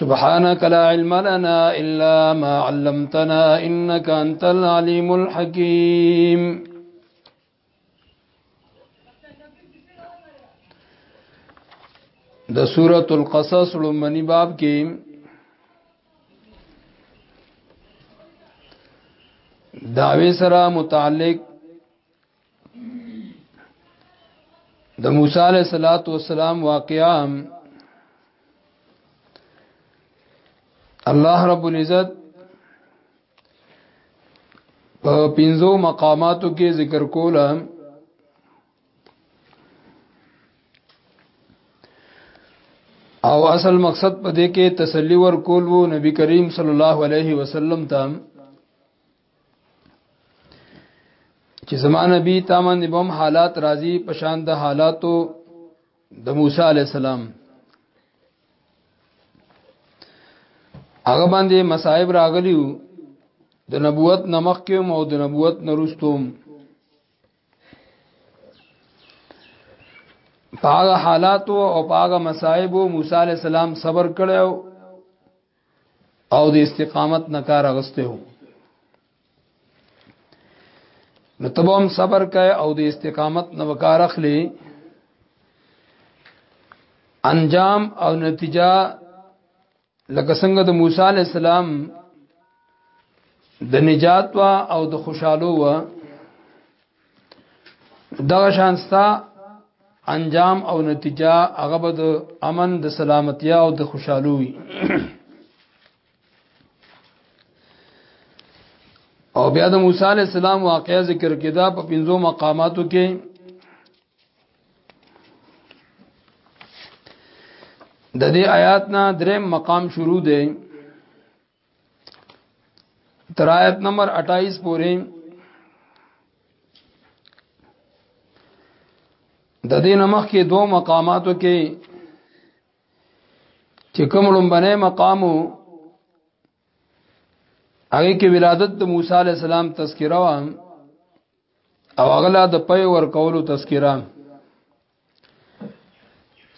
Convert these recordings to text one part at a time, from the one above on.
سبحانك لا علم لنا إلا ما علمتنا إنك أنت العليم الحكيم د سورة القصص لمنی باب کې داوی سره متعلق د موسی علیہ الصلات والسلام واقعا الله رب العزت په پنځو مقاماتو کې ذکر کوله او اصل مقصد په دې کې تسلی ورکول وو نبی کریم صلی الله علیه وسلم ته چې زمان نبی تامن دی بم حالات راضی پشان د حالاتو د موسی علی السلام هغه باندې مصائب راغلیو د نبوت نمخ کې مو د نبوت نرستوم پاغه حالات او پاغه مصائب موسی علی السلام صبر کړو او د استقامت نه کار اغسته وو نو تبوم صبر کای او د استقامت نه وکار اخلي انجام او نتیجه لکه څنګه د موسی علی السلام د نجات وا او د خوشحالو وا دا شانستا انجام او نتیجه هغه به د امن د سلامتی او د خوشحالي وي او بیا د موسی علی السلام واقعیا ذکر کړه په پنځو مقاماتو کې د دې آیات نه درې مقام شروع دی تر آیت نمبر 28 پورې د دې نمخ کې دوه مقاماتو کې چې کوم لومبنه مقامو هغه کې ولادت د موسی علی السلام تذکره و او هغه د پي ور کولو تذکره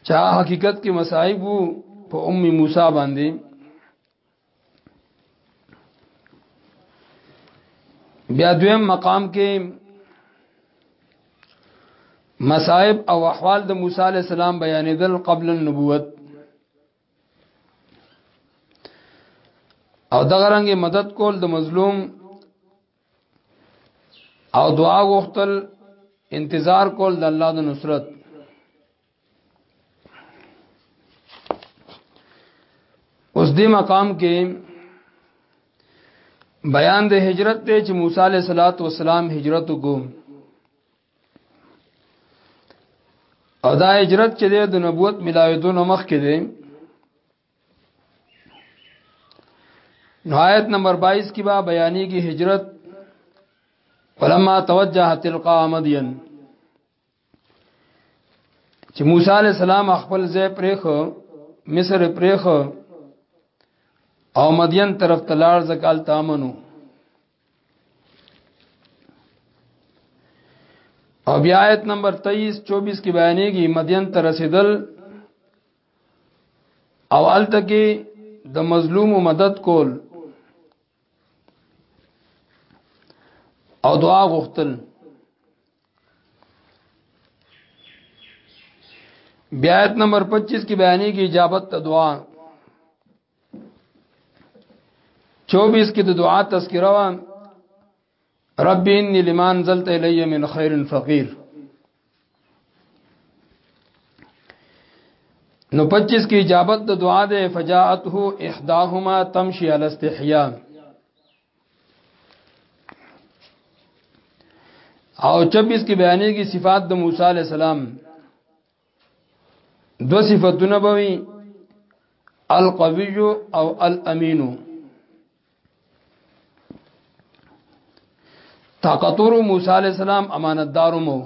چا حقیقت کې مصائب په ام موسی باندې بیا دویم مقام کې مصائب او احوال د موسی علی السلام بیانېدل قبل النبوت او دغه رنګ مدد کول د مظلوم او دعا غوښتل انتظار کول د الله د نصرت اوس دې مقام کې بیان د هجرت ته چې موسی علیه صلوات و سلام هجرت وکړ او دا هجرت چې د نبوت ملاویدو نو مخ کې دی نو آیت نمبر 22 کې با بیانې کې هجرت ولما توجه تلقا مدین چې موسی علی السلام خپل ځای پرېخ مصر پرېخ او مدین طرف ته لاړ زکال تامنو او بیا آیت نمبر 23 24 کې بیانېږي مدین ته رسیدل او الته کې د مظلوم مدد کول او دعا غوښتل بیا آیت نمبر 25 کې بیانې کې اجابت ته دعا 24 کې د دعا تذکرہ و رب انی لما انزلت الی من خیر فقیر نو 25 کی اجابت د دعا ده فجاءته احداهما تمشي على استحياء او 26 کی بیانې کی صفات د موسی علی السلام دو صفتونه بوي القوی او الامین طاقتور موسی علی السلام امانتدار مو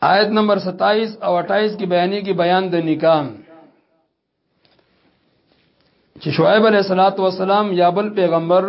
آیت نمبر 27 او 28 کې بیانې کې بیان د نکام چې شعیب علیہ الصلات والسلام یا بل پیغمبر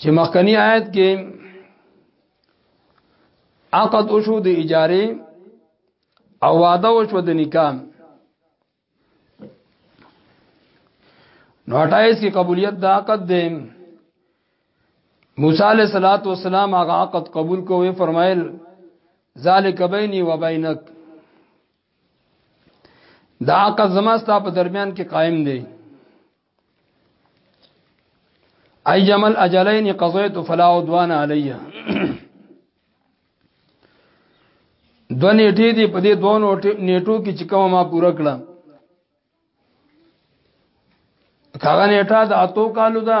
چې مخکنی آیت کې عقد او شو د اجاره او وعده او شو د نکاح نو 28 کې قبولیت د عقد دی موسی علیہ الصلات والسلام هغه عقد قبول کوی فرمایل ذالک بیني و بینک دا عقد زما ستا په درمیان کې قائم دی ای جمل اجلین قضیت فلا عدوان علیه دو نیټې دي په دې دوه نیټو کې چې کوم ما پوره کړه کاغه نیټه د اتو کالو ده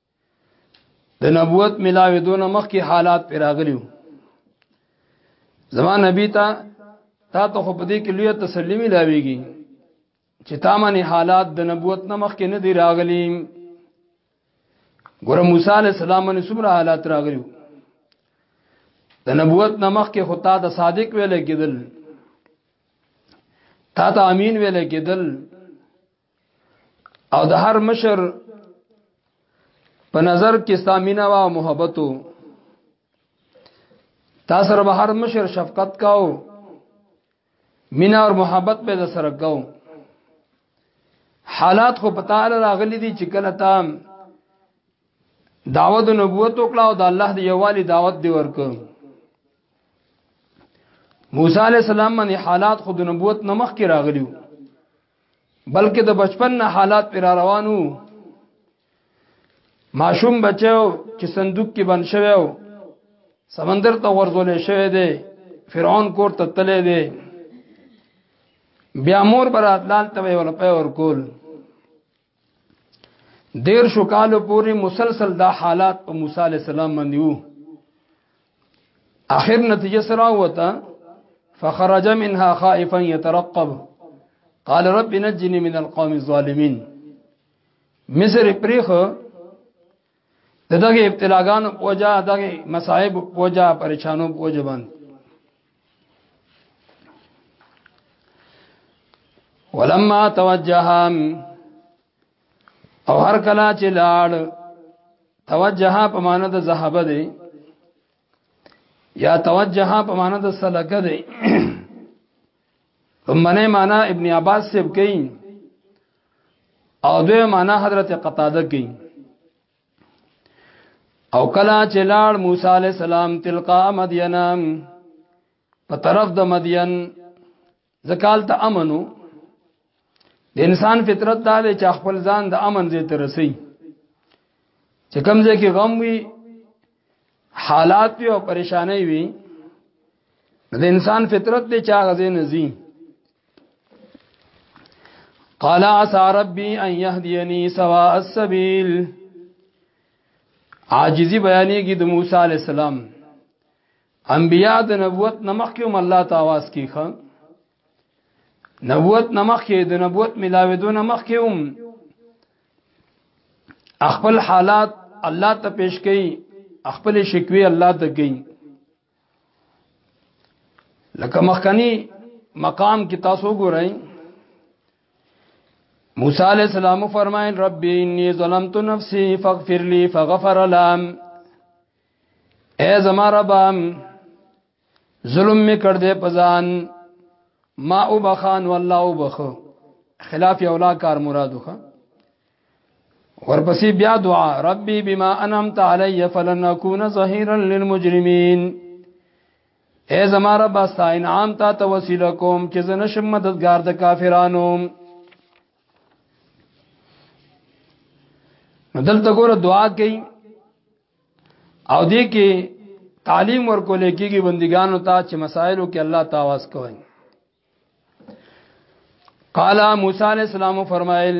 د نبوت ملاوي دون مخ کې حالات پر راغلیو زمان نبی ته تا ته خو په دې کې لوی تسلی ملاويږي چې تا باندې حالات د نبوت نه مخ کې نه دی راغلي ګوره موسی عليه السلام باندې څومره حالات راغلیو د نبوت نه مخ کې خطا د صادق ویل کېدل تا ته امین ویل کېدل او د هر مشر په نظر کې ستامینه وا محبتو تا سره به هر مشر شفقت کاو مینا او محبت به د سره کاو حالات خو پتا راغلي دي چې کله تام دعوت نبوت وکړه او د الله دی یوالي دعوت دی ورک موسی علی السلام باندې حالات خود نبوت نمخ کې راغلیو بلکې د بچپن نه حالات پر روانو ماشوم بچو چې صندوق کې بند شوی او سمندر ته ورزول شوی دی فرعون کور ته تللی دی بیا مور برات لال ته ول په ور کول دیر شو کالو پوری مسلسل دا حالات په موسی علی السلام باندې وو اخر نتیجه سره وته فخرج منها خائفا يترقب قال رب نجني من القوم الظالمين مصر پریخ دغه ابتلاګان وجا دغه مصائب وجا پریشانو وجا باندې ولما توجه او هر کلا چې لاړ توجه په معنا د ذهب دی یا توجه په معنا د سلک دی منه معنا ابن عباس سب کین او دوی معنا حضرت قتاده کوي او کلا چې لاړ موسی علی السلام تلقا مدین په طرف د مدین زکال ته امنو د انسان فطرت دا دی چې خپل ځان د امن زی ته رسی چې کمزې کې غم وي حالات وي او پریشانای وي د انسان فطرت دی چې هغه زین زی قال عسى ربي ان يهديني سواء السبيل عاجزی بیانېږي د موسی عليه السلام انبیاء د نبوت نمخ کې هم الله ته आवाज کیخه نبوت نمخ کې د نبوت ملاویدو نمخ کې هم خپل حالات الله ته پیش کړي خپل شکوي الله ته کوي لکه مخکنی مقام کې تاسو ګورئ موسی علیہ السلام فرمایل رب انی ظلمت نفسی فاغفر لی فغفر لهم اے زما رب ظلم می کړ دې پزان ما او بخان والله او بخو خلاف اولا کار مرادو ښه ورپسې بیا دعا ربي بما انعمت علي فلن اكون ظهيرا للمجرمين اے زما رب استا انعام تا توسل کوم چې زنه شم مددگار د کافرانو دلته ګوره دعا کوي او دې کې تعلیم ورکول کېږي بندګانو ته چې مسائلو کې الله تعالی واس کوي قال موسی علیہ السلام فرمایل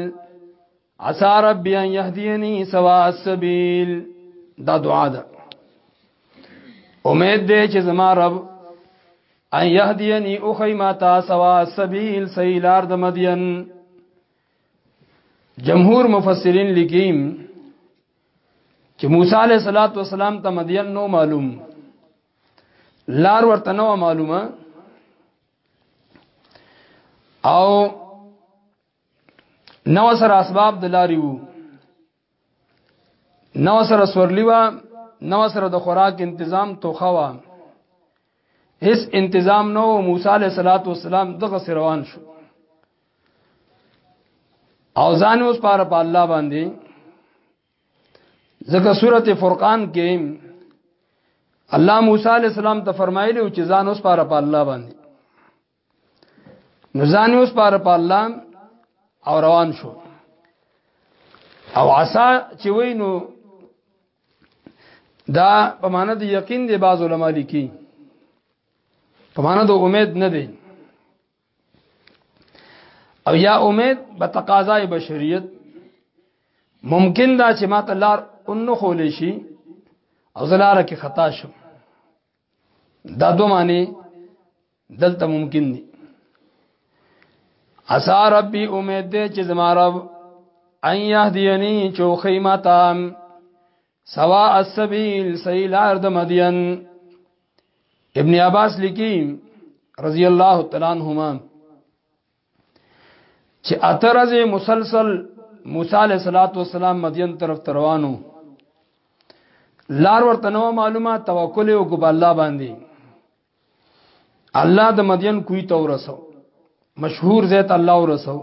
عسى ربي ان يهديني سواء السبيل دا دعا ده امید دې چې زما رب ان يهديني او خيما تا سواء السبيل سيلار د مدين جمهور مفسرین لیکیم چې موسی علیہ الصلوۃ والسلام ته مدین نو معلوم لار ورته نو معلومه او نو سره اسباب د لاري وو نو سره سورلی وا نو سره د خوراک تنظیم توخه وا هیڅ تنظیم نو موسی علیہ الصلوۃ والسلام دغه روان شو او ځان اوس پاره په الله باندې ځکه سورته فرقان کې الله موسی علی السلام ته فرمایلی چې ځان اوس پاره په الله باندې نو ځان اوس پاره په الله او روان شو او عصا چې وینو دا په معنا د یقین دی بعض علما لیکي په معنا د امید نه دی او یا امید به تقاضای بشریت ممکن دا چې ما ته لار اونو خولې شي او زلاره کې خطا شم دا دو معنی دلته ممکن دي اسا ربي امید دې چې زما رب ان يهديني چوخي ماتام سوا السبیل سیلار د مدین ابن عباس لیکي رضی الله تعالی عنہما چې اترزه مسلسل موسی علیہ الصلوۃ والسلام مدین طرف روانو لار ورته نو معلومه توکل او ګب الله باندې الله د مدین کوی تو رسو مشهور زیت الله ورسو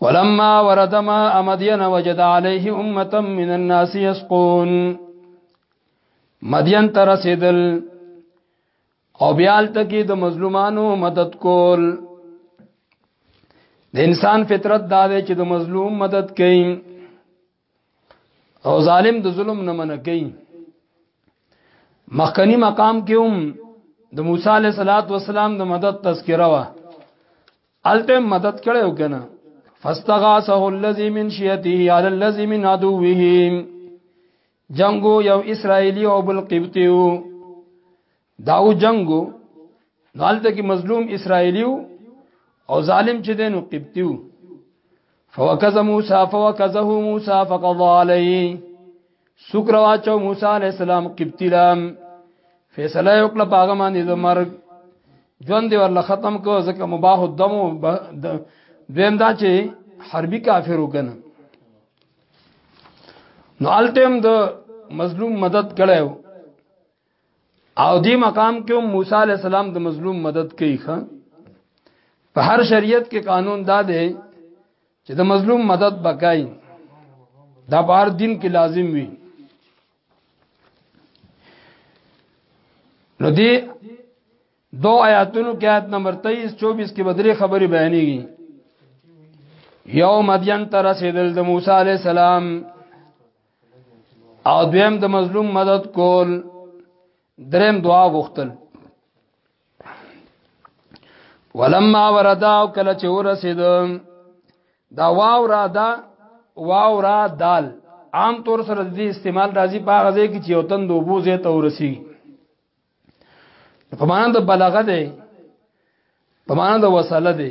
ولما ورد ما امدين وجد عليه امه من الناس يسقون مدين تر رسیدل او بیال تکي د مظلومانو مدد کول د انسان فطرت دا دی چې د مظلوم مدد کوي او ظالم د ظلم نه منع کوي مخکنی مقام کې هم د موسی علیه صلوات و سلام د مدد تذکره وا الته مدد کړو کنه فاستغاثه الذي من شيته على الذي من عدوه جنگو یو اسرائیلی او بل قبطیو داو جنگو نالته کې مظلوم اسرایلیو او ظالم چې دینو قبطیو فوکز موسی فوکزه موسی فقضى علیه سکر واچو موسی علی السلام قبطی لام فیصله وکړه باغ باندې د مرګ ژوند دی ورله ختم کو ځکه مباح الدم دویم دا چې حربي کافر وکنه نو التم د مظلوم مدد کړو او دې مقام کې موسی علی السلام د مظلوم مدد کوي ښا په هر شریعت کې قانون دا دی چې د مظلوم مدد بکای دا بار دین کې لازم وي نو دې دو آیاتونو کې آیت نمبر 23 24 کې بدري خبري بیانېږي یو مدین تر رسیدل د موسی علی السلام او دویم د مظلوم مدد کول دریم دعا غوښتل ولما وردا او کله چې ورسید دا واو را دا واو را دال عام طور سره د استعمال راځي په هغه ځای کې چې یو تن دوبو زه ته ورسی په معنا د بلاغه ده په معنا د وساله ده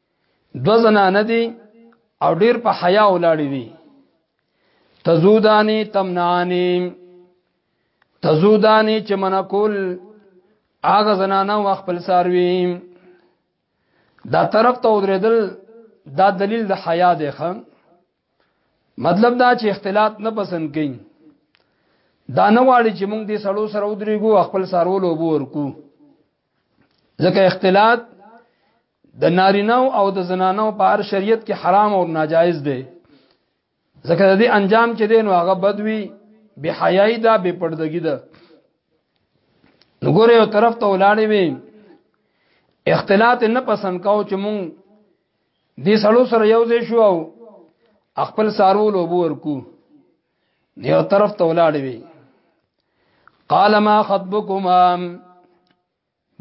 دو زنانه دي او ډیر په حیا ولاړې دي تزودانی تمنعانی تزودانی چې منکول هغه زنانه او خپل ساروي دا طرف ته ودرېدل دا دلیل د حیا دی خان مطلب دا چې اختلاط نه پسند کین دا نه واړي چې موږ دې سړو سره ودرېګو خپل سارولو وبور کو ځکه اختلاط د نارینه او د زنانو په هر شریعت کې حرام او ناجایز دی ځکه د دې انجام چې دی نو هغه بدوي بے حیاي ده بے پردګي ده نو ګوره یو طرف ته ولاړې وي اختلاط نه پسند کاو چې مونږ دې سړو سره یو ځای شو او خپل سارو لوبو ورکو یو طرف ته ولاړې وي قال ما خطبكما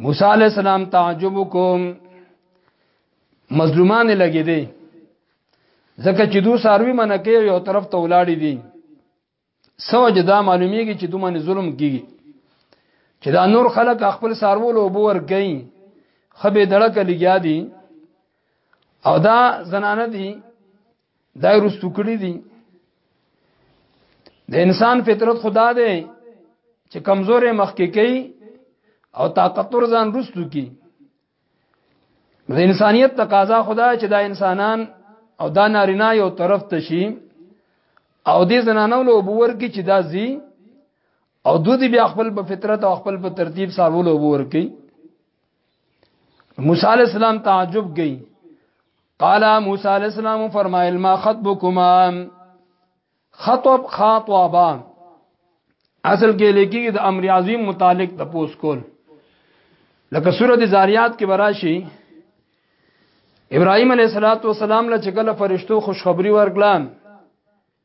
موسی علی السلام تعجب کوم مظلومان لګی دی ځکه چې دوی ساروی منکه یو طرف ته ولاړی دي سوج دا معلومیږي چې دوی باندې ظلم کیږي چې دا نور خلک خپل سارول او بور گئی خبه دړک لګیا دي او دا زنانه دي دا رستو کړی دي د انسان فطرت خدا دی چې کمزورې مخکې کوي او طاقتور ځان رستو کی د انسانیت تقاضا خدا چې دا انسانان او دا نارینه یو طرف ته شي او دې زنانو له وبور کی چې دا زی او دو دی بیا خپل په فطرت او خپل په ترتیب سره له وبور کی موسی علیہ السلام تعجب گئی قال موسی علیہ السلام فرمایل ما خطبکما خطب خاطبا اصل کې لیکي د امر عظیم متعلق د پوس کول لکه سورۃ زاریات کې براشي ابراهيم عليه السلام له چکل فرشتو خوشخبری ورکړه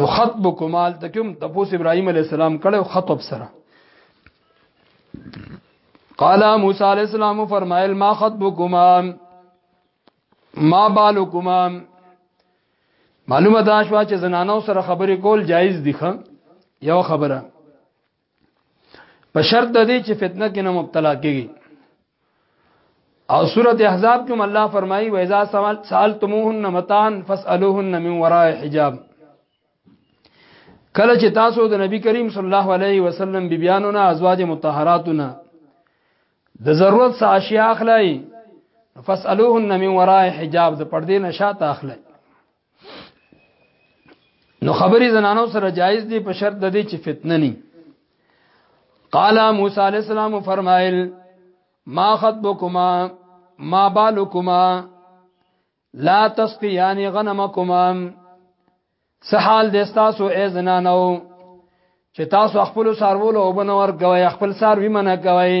نو خطب کومال ته کوم تپوس ابراهيم عليه السلام کړو خطب سره قال موسی عليه السلام فرمایل ما خطب کومام ما بالو کومام معلومه دا شو چې زنانو سره خبرې کول جایز دي خه یو خبره په شرط د دې چې فتنه کې نه مبتلا کیږي او سورۃ احزاب کې الله فرمایي و اذا سالتموهن متان فاسالوهن من وراء حجاب کله چې تاسو د نبی کریم صلی الله علیه وسلم بیبیانو نه ازواج مطهراتو نه د ضرورت څخه اشیاء اخلای فاسالوهن من وراء حجاب د پردې نشاط اخلای نو خبرې زنانو سره جایز دي په شرط د دې چې فتنه ني قال موسی عليه السلام فرمایل ما خطبكما ما بالكما لا تسقيان غنمكما سحال د تاسو ای زنانو چې تاسو خپل سارولو او بنور کوي خپل سار وی منه کوي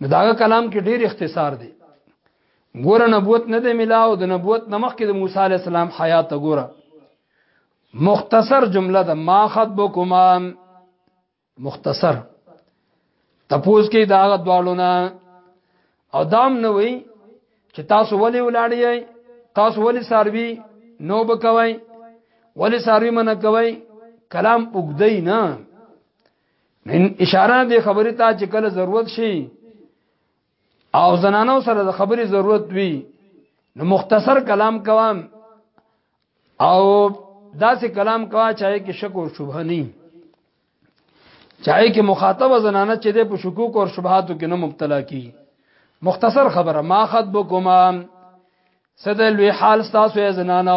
نو داغه کلام کې ډیر اختصار دی ګوره نبوت نه دی ملاو د نبوت نمخ کې د موسی علی السلام حیات ګوره مختصر جمله ده ما خطبکما مختصر تپوس کې داغه دوالونه او دام نه وی چې تاسو ولې ولاړی تاسو ولې ساروی نو بکوي ولې ساروی منه کوي کلام وګدای نه ان اشاره دې خبرې ته چې کله ضرورت شي او زنانو سره د خبرې ضرورت وي نو مختصر کلام کوم او داسې کلام کوا چاهي کې شک او شبهه نه چاہے کې مخاطب زنانه چې د په شکوک او شبهاتو کې نه مبتلا کی مختصر خبره ما خطبکما سدل وی حال تاسو زنانه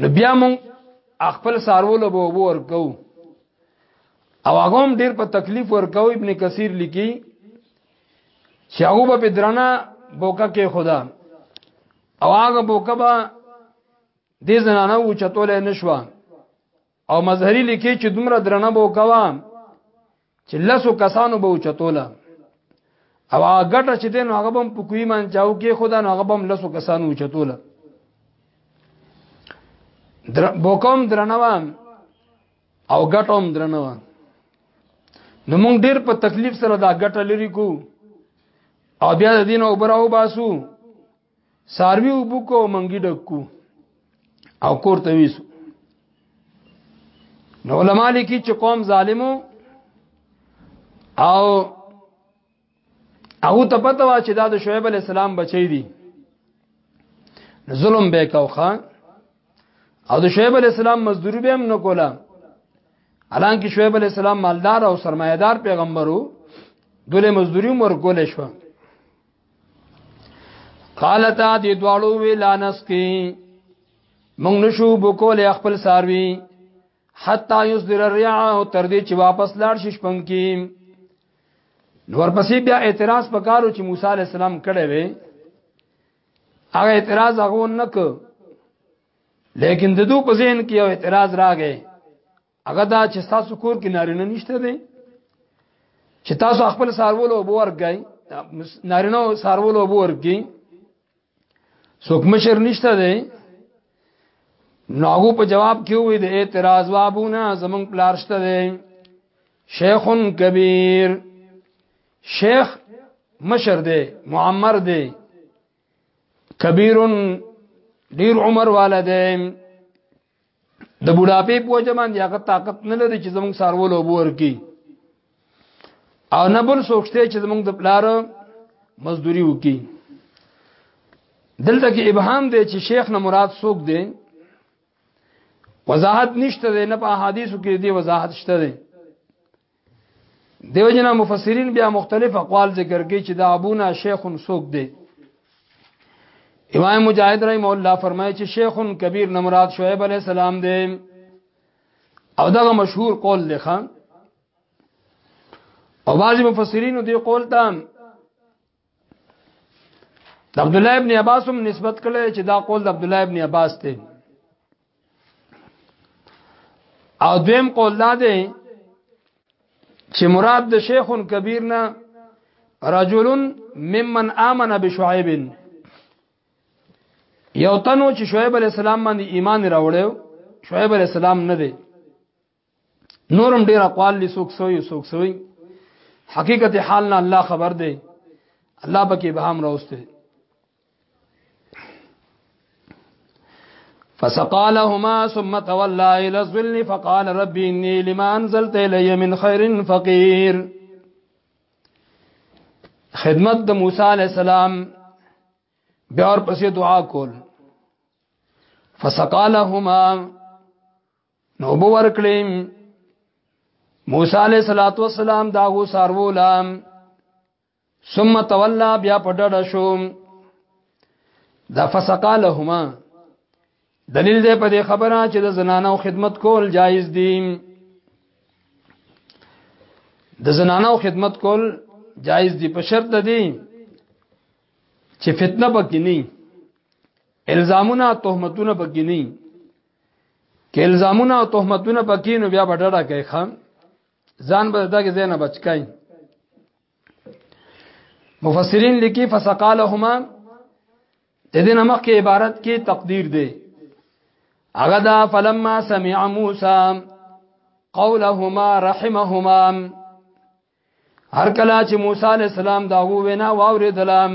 نو بیا مونږ خپل سارولو به وبو ورکو او هغه هم ډیر په تکلیف ورکو ابن کثیر لیکي چې هغه به درنه بوکا کې خدا او هغه بوکا به دې زنانه و چتولې نشوه او مظهری لیکي چې دومره درنه بو کوا چې لاسو کسانو به چتوله او هغه ګټه چې دین هغه بم په کوی مان چاو کې خدا نو هغه بم لاسو کسانو چتوله در بوکم درنوام او ګټوم درنوام نو موږ ډیر په تکلیف سره دا ګټه لري کو او بیا د دین او براو باسو ساروی وبکو او منګي ډکو او کور ته ویسو نو علماء لیکي چې قوم ظالمو او او ته پته وا چې دا د شعیب علی السلام بچی دي ظلم به کاوخه او د شعیب علی السلام مزدوری به هم نه کوله الانکه شعیب علی السلام مالدار او سرمایدار پیغمبرو دوله مزدوری مور کول شو قالتا دی دوالو وی لانس کی مونږ نشو بوکول خپل ساروی حتا یصدر الرعاه تر دې چې واپس لاړ شي شپن کې نور پسې بیا اعتراض پکارو چې موسی علی السلام کړه وی هغه اعتراض هغه نک لیکن د دو په ذهن کې یو اعتراض راغی هغه دا چې تاسو کور کې نارینه نشته دی چې تاسو خپل سارولو وبو ورګای نارینه سارولو وبو ورګی څوک مشر نشته دی ناغو په جواب کې وې د اعتراض وابونه زمون پلارشته دی شیخ کبیر شیخ مشر دی معمر دی کبیر ډیر عمر والده د بډاپې په وجه باندې هغه طاقت نه لري چې زموږ سارول او بور کی او نه بل سوچته چې زموږ د پلار مزدوري وکي دلته کې ابهام دی چې شیخ نه مراد څوک دی وضاحت نشته دی نه په احادیثو کې دی وضاحت شته دی دیو جنا مفسرین بیا مختلف اقوال ذکر کوي چې دا ابونا شیخ سوق دی امام مجاهد رحم الله فرمایي چې شیخ کبیر نه مراد شعیب علی السلام دی او دغه مشهور قول دی خان او بعضی مفسرین دی قول ته عبد الله ابن عباس هم نسبت کړي چې دا قول د عبد الله ابن عباس دی او دویم قول دا دی چې مراد د شیخ کبیر نه رجل ممن آمن بشعیب یو تنو چې شعیب علی السلام باندې ایمان راوړیو شعیب علی السلام نه دی نورم ډیر اقوال دي سوک سوی سوک سوی حقیقت حال نه الله خبر دی الله پکې بهام راوسته فسقى لهما ثم تولى الى الظل فقال رب اني لما انزلت الي من خير فقير خدمت د موسی علی السلام بیا ور پسې دعا کول فسقالهما نو بو ورکړي موسی علیہ الصلوۃ والسلام دا غو سارو لام ثم تولى بیا پډړ شو دا فسقالهما دلیل دې په دې خبره چې د زنانو خدمت کول جایز دي د زنانو خدمت کول جایز دي په شرط دي چې فتنه پکې نه الزامونه تهمتونه پکې نه کې الزامونه او تهمتونه پکې نو بیا بډړه کوي خام ځان به دغه زینه بچکای مفسرین لیکي فسقالهما د دې نمک کې عبارت کې تقدیر دی هغه دا فلما سمع موسی قولهما رحمهما هر کله چې موسی علی السلام دا وینا واوریدلم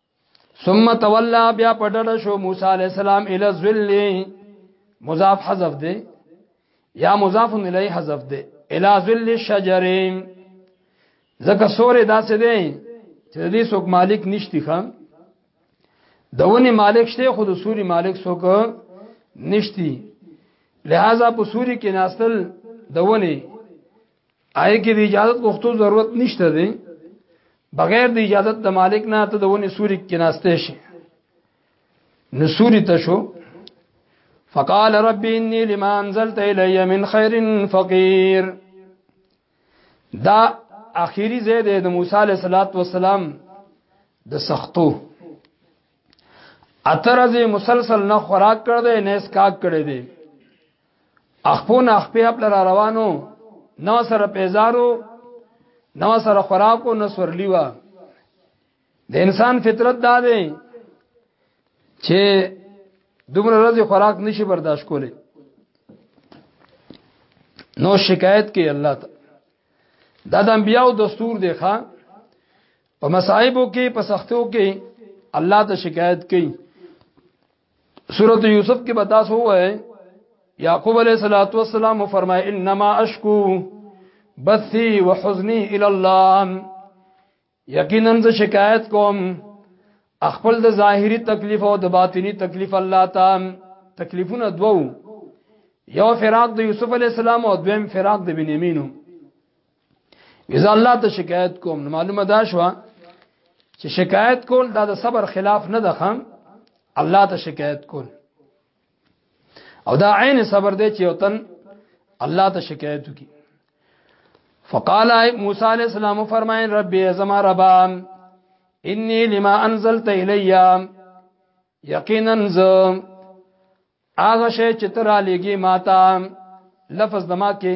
ثم تولى بیا پډړ شو موسی علی السلام ال ذل مضاف حذف دی یا مضاف الی حذف دی ال ذل الشجر زکه سورې داسې دی چې دې څوک مالک نشتی خان دونه مالک شته خود سوري مالک څوک نشتی لہذا په سوري کې ناستل دونه آی کې د اجازه غوښتو ضرورت نشته دی بغیر د اجازه د مالک نه ته د ونی سوري کې ناشته شي نو سوري ته شو فقال رب اني لما انزلت الي من خير فقير دا اخیری زید د موسی علیہ الصلات والسلام د سختو اترز مسلسل نه خوراک کړ دې نه اسکاک کړ دې اخپون اخپی خپل را روانو نو سره پیزارو نو سره خوراکو نو سورلی وا د انسان فطرت دا دی چې دومره ورځې خوراک نشي برداشت کولی نو شکایت کوي الله ته دا د انبیانو دستور دی ښا په مصايبو کې په سختو کې الله ته شکایت کوي سورۃ یوسف کې بتا سو ہے یعقوب علیہ الصلوۃ والسلام فرمائے انما اشکو بثی وحزنی الی الله یقینا ز شکایت کوم خپل د ظاهری تکلیف او د باطینی تکلیف الله تعالی تکلیفونه دوو یو فراق د یوسف علی السلام او دویم فراق د بنیامینو اذا الله ته شکایت کوم معلومه دا شو چې شکایت کول دا د صبر خلاف نه ده خام الله ته شکایت کول او دا عین صبر دی چې وطن الله ته شکایت وکي فقال موسی علیہ السلام فرمایل ربي زما ربا انی لما انزلت الیا یقینا ز هغه شی چې تر علیږي ماتا لفظ دما کې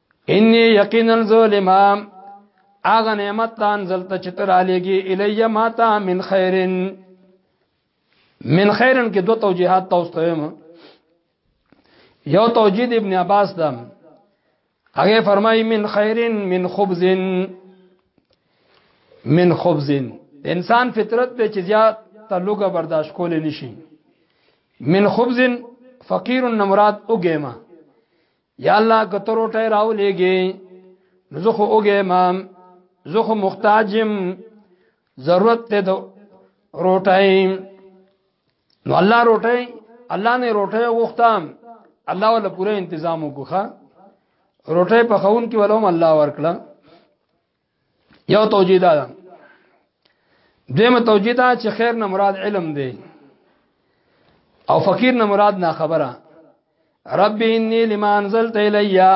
انی یقینا ظالم اغه نعمت تان زلت چتر علیږي الی ما تا من خیرن من خیرن کې دو توجیهات تاسو ته یو توجیه ابن عباس دم هغه فرمای من خیرن من خبز من خبز انسان فطرت ته چې زیات تلوګه برداشت کول نشي من خبز فقیر نمراد اوګېما یا الله کته روټه راولېږي نو زه خو اوګه امام زه خو محتاجم ضرورت ته دو روټای نو الله روټای الله نه روټای غوښتم الله ولا پوره تنظیم وکړه روټای په خون کې ولوم الله ورکړه یو توجیه ده دیمه توجیه ده چې خیر نه مراد علم دی او فقیر نه مراد نه خبره رب انی لما انزلت الیا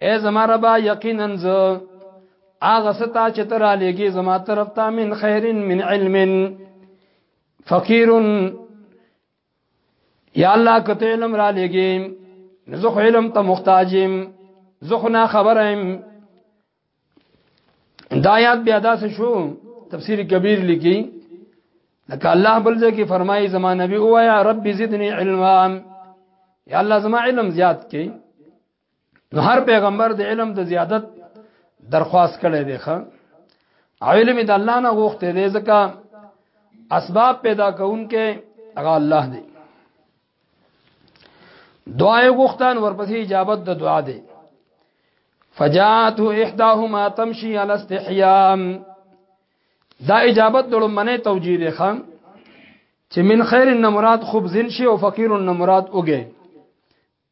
ای زما ربا یقینا ز اغه ستا چې تر علیږي زما طرف ته من خیر من علم فقیر یا الله کته علم را لګي زه علم ته محتاجم زه نه خبرم دایات بیا داسې شو تفسیر کبیر لیکي لکه الله بل ځکه فرمایي زما نبی او یا رب زدنی علما یا الله زما علم زیات کړي نو هر پیغمبر د علم د زیادت درخواست کړي دی ښا علم د الله نه غوښته دی ځکه اسباب پیدا کونکي هغه الله دی دعای غوښتن ورپسې اجابت د دعا دی فجاءته احداهما تمشي على استحياء دا اجابت د لمنه توجیه ده خان چې من خیر نه مراد خبزن شي او فقیر نه مراد اوګه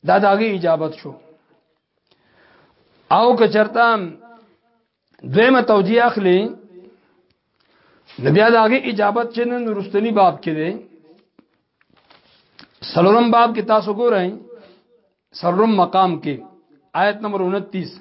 دا داغي اجابت شو او که چرته دویمه توجیه اخلي نو بیا داغي اجابت چې نن رستنی باب کې دی سلورم باب کې تاسو ګورئ سرم مقام کې آیت نمبر 29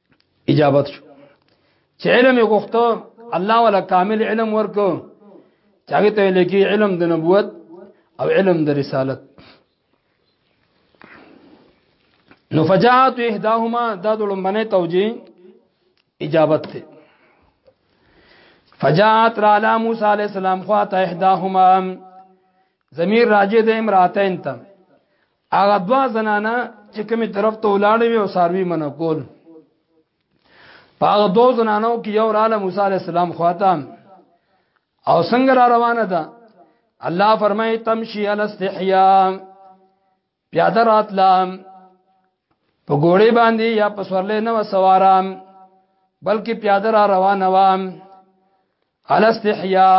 اجابت شو چې علم یې غوښته الله ولا کامل علم ورکو چې هغه ته لګي علم د نبوت او علم د رسالت نو فجاءت احداهما دا د لمنه توجی اجابت ته فجاءت را علی موسی علی السلام خواته احداهما ضمیر راجع د امراتین ته هغه دوا زنانا چې کومه طرف ته ولاړې وي او ساروي منه کول پاغه دو زنانو کې یو رااله موسی عليه السلام خواته او څنګه را روانه ده الله فرمایي تمشي الاستحیا پیاده راتلم په ګوړې باندې یا په سورلې نه وسوارم بلکې پیاده را روانه وم الاستحیا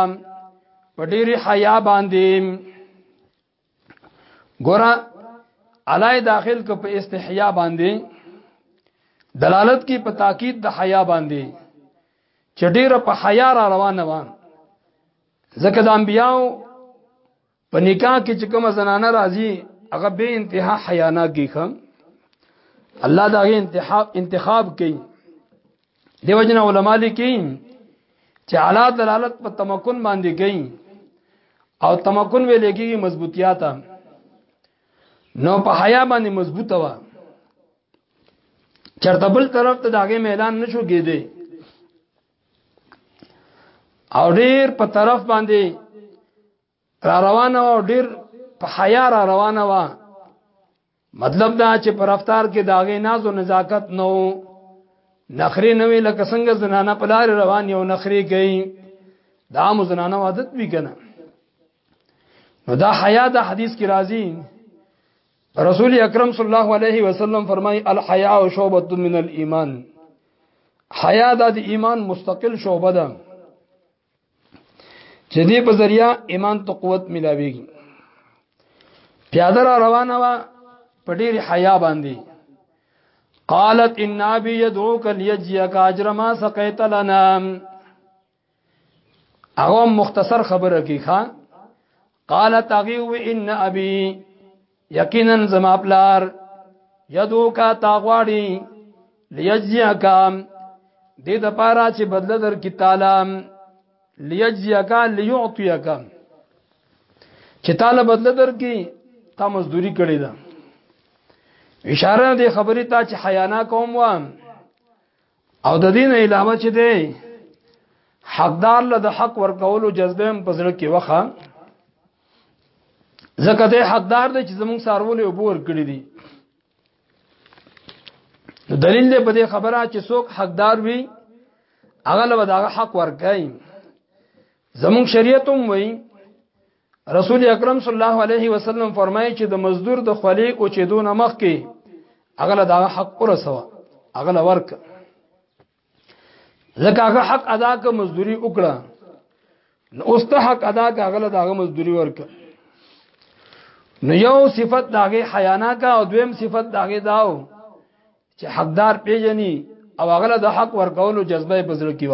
په ډېری حیا باندې ګورا علای داخل کو په استحیا باندې دلالت کی په تاکید د حیا باندې چې ډیره په حیا را روانه و ځکه د انبیاو په نکاح کې چې کومه زنانه راځي هغه به انتها حیا نه کیخم الله دا انتخاب انتخاب کوي دیو جن علماء لیکي چې علا دلالت په تمکن باندې کوي او تمکن ویل کېږي مضبوطیا ته نو په حیا باندې مضبوطه و چرته بل طرف ته داګه میدان نشو کېده او ډیر په طرف باندې را روانه و ډیر په حیا را روانه و مطلب دا چې پر رفتار کې داغه ناز او نزاکت نو نخري نوې لکه څنګه زنانه په لار روان یو نخري کوي دا مو زنانه عادت وی کنه نو دا حیا د حدیث کې راځي رسول اکرم صلی الله علیه وسلم فرمای الحیاء شعبۃ من الايمان حیا د ایمان مستقل شعبه ده چې دې په ذریعہ ایمان ته قوت ملاويږي پیاده را روانه وا په ډېر حیا باندې قالت ان ابي يدعوك ليجزيك اجر ما سقيت لنا هغه مختصر خبره کی ښا قالت اغي ان ابي یقینا زما پلار یدو کا تاغواړي لیجزیا کا دې د پاره چې بدله در کی تعالی لیجزیا کا لیعطیا کا چې تعالی بدله در کی تا مزدوری کړی ده اشاره دې خبرې ته چې حیانا کوم وام او د دین علاوه چې دی حقدار له د حق ورکولو جذبه هم پزړه کې وخه زکه ته حقدار دی چې زمونږ سارولې وبور کړی دي دلیل دې په دې خبره چې څوک حقدار وي هغه له دغه حق ورکای زمون شریعت هم وای رسول اکرم صلی الله علیه وسلم فرمایي چې د مزدور د خولې او چې دون مخ کې اغله دا حق ورسوه اغله ورک ځکه هغه حق ادا ک مزدوري وکړه نو اوس ته حق ادا ک اغله دا مزدوري ورک نو یو صفت داغه حیانا کا او دویم صفت داغه داو چې حقدار پیژني او هغه د حق ورکولو جذبه په زړه کې و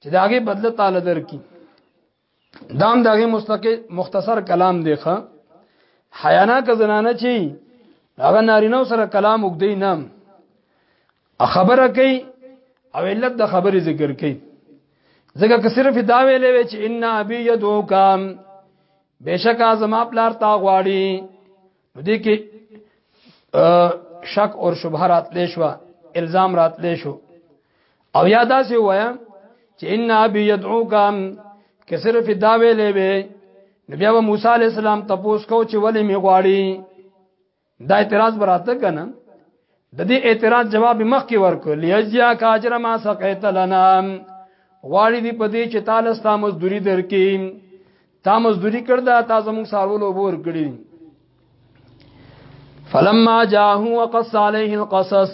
چې دا هغه بدله تعالی درکې دام دغه مستقل مختصر کلام دی ښا حیانا که زنانه چی هغه نارینه سره کلام وګدی نام خبره کوي او علت د خبرې ذکر کوي ځکه که صرف دا ویلې وی چې ان ابي يدوکام بشکا زما پلار تا غواړي نو دې کې شک او شبهه راتلې شو الزام راتلې شو او یا دا سی وایم چې ان ابي يدعوك که صرف دا ویلې وي نو بیا موسی عليه السلام تپوس کو چې ولې می غواړي دا اعتراض براته کنه د دې اعتراض جواب مخکې ورکړ لیجیا کاجر ما سقیت لنا غواړي دی په دې چې تعالی ستا مزدوری درکې تا مزدوری کړدا تا زموږ سارولو بور کړی فلما جاءه وقص عليه القصص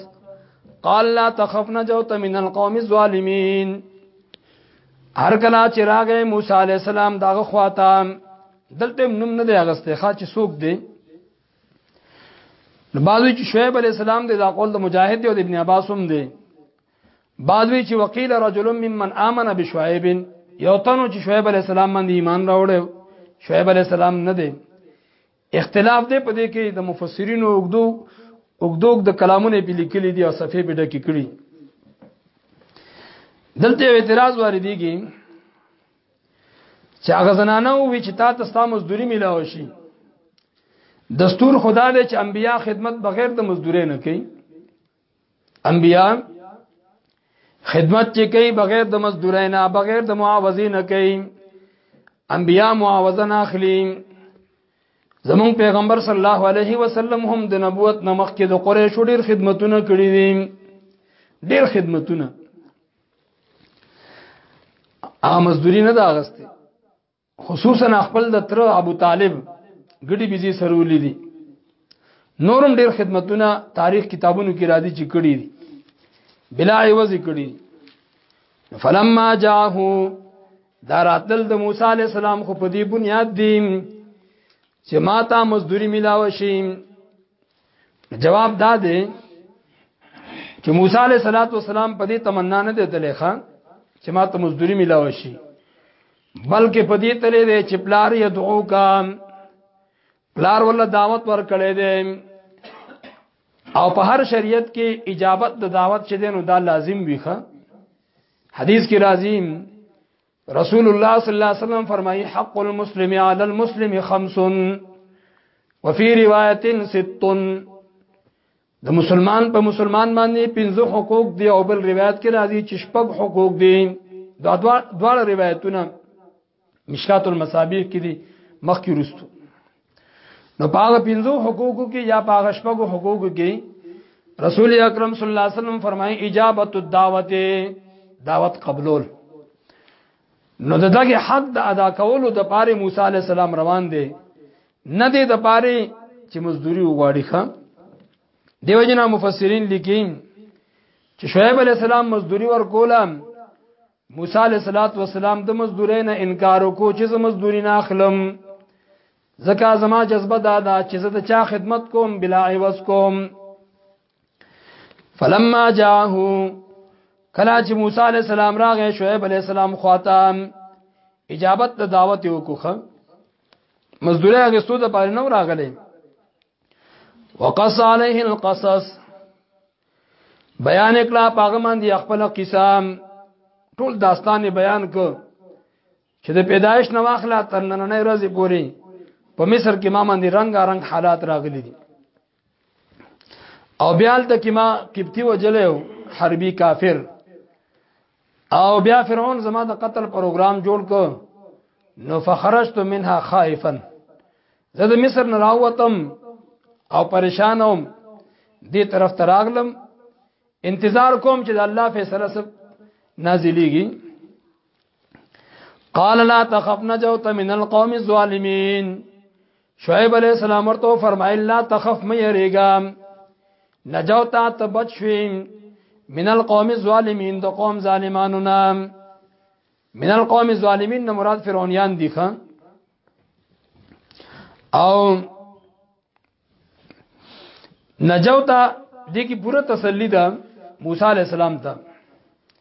قال لا تخف نجوت من القوم الظالمين هر کله چې راغې موسی عليه السلام داغه خواته دلته نوم نه دی اغسته خا چې څوک دی نو بعضوی چې شعیب علی السلام دی دا قول د مجاهد دی او د ابن عباس هم دی بعضوی چې وقیل رجل ممن امن بشعیب یو تنو چې شعیب علی السلام باندې ایمان راوړ شعیب علی السلام نه دی اختلاف دی په دې کې د مفسرینو وګدو وګدو د کلامونه په لیکلي دي او صفحه په ډکه کړي دلته اعتراض واردېږي چې هغه زنانه وي چې تا ته ستا مزدوري ملاو شي دستور خدا دی چې انبیا خدمت بغیر د مزدوري نه کوي انبیا خدمت چې کوي بغیر د مزدوري نه بغیر د معاوضې نه کوي انبیا معاوضه نه اخلي زمون پیغمبر صلی الله علیه وسلم هم د نبوت نمخ کې د قریشو ډیر خدمتونه کړې دي ډیر خدمتونه هغه مزدوري نه دا غسته خصوصا خپل د تر ابو طالب ګډي بيزي سرولې دي نورم ډېر خدمتونه تاریخ کتابونو کې را دي چې کړي دي بلا عوض کړي فلما جاءه دا راتل د موسی عليه السلام خو په دې بنیاد دي چې ماته مزدوري ملاوي شي جواب دا دی چې موسی علیه صلوات و سلام په دې تمنا نه دی تلې خان چې ما ته مزدوري ملاوي شي بلکې په دې تلې دی چې پلار یې دعو کا پلار ولا دعوت ور کړې دی او په هر شریعت کې اجابت د دعوت چې دینو دا لازم ویخه حدیث کې راځي رسول الله صلی الله علیه وسلم فرمایي حق المسلم علی المسلم خمس وفي روایت ست د مسلمان په مسلمان باندې پنځه حقوق دی او بل روایت کې راځي چې شپږ حقوق دي دا دواړه روایتونه مشکات المصابیح کې دي مخکې رسو نو پاغه پنځو حقوقو کې یا پاغه شپږو حقوقو کې رسول اکرم صلی الله علیه وسلم فرمایي اجابت الدعوت دعوت قبول نو دغه حق د ادا کولو د پاره موسی علی السلام روان دي نه دي د پاره چې مزدوري وغواړي ښا دیو جنا مفسرین لیکي چې شعیب علی السلام مزدوري ورکوله موسی علیہ الصلات والسلام د مزدورین انکار وکړو چې زه مزدوري نه اخلم زکه زما جذبه دا ده چې زه د چا خدمت کوم بلا عوض کوم فلما جاءه کلا چې موسی علیہ السلام راغی شعیب علیہ السلام خواته اجابت د دعوت وکړه مزدوري غستو د پاره نو راغله وقص عليه القصص بیان کړه پاغه باندې خپل قصه ټول داستان بیان کو چې د پیدایش نو اخلا تر نن نه ورځې پوري په مصر کې ما باندې رنگ رنگ حالات راغلي دي او بیا د کما قبطي وجلو حربي کافر او بیا فرعون زما د قتل پروګرام جوړ کو نو فخرجت منها خائفا زه د مصر نه راوتم او پریشان وم دې طرف ته راغلم انتظار کوم چې د الله فیصله سب نازلېږي قال لا تخف نجوت من القوم الظالمين شعیب علیہ السلام ورته فرمایل لا تخف مې یریګا نجوتا ته بچوي من القوم الظالمین د قوم ظالمانو نام من القوم الظالمین نه مراد فرعونیان دي خان او نجوتا دې کی پوره تسلی ده موسی علی السلام ته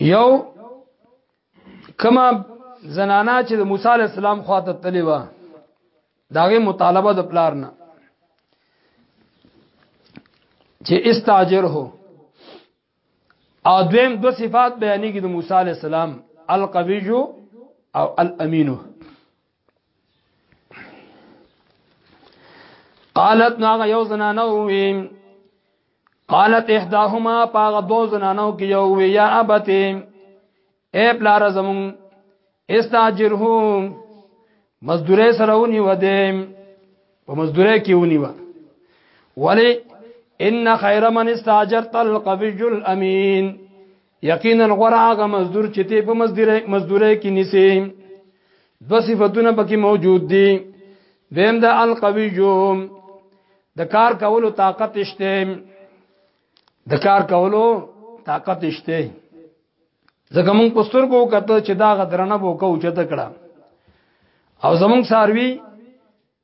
یو کما زنانا چې د موسی علی السلام خواته تللی و داغه مطالبه د پلار نه چې استاجر هو او دویم دو صفات بیانې کې د موسی علی السلام القوی او الامینو قالت ناغه یو زنانه وی قالت احداهما پاغه دو زنانو کې یو وی یا ابته اے پلار زمون استاجره مزدوره سره ونی و دې په مزدوره کې ونی و ولی ان خیر من استاجرت القوی الامین یقینا غره هغه مزدور چې ته په مزدوري مزدوري کې نيسي دو صفاتونه پکې موجود دي دیم د القوی جو د کار کولو طاقت شته د کار کولو طاقت شته ځکه موږ پستر کو کته چې دا غدرنه بو کو چې تکړه او زمونږ ساروی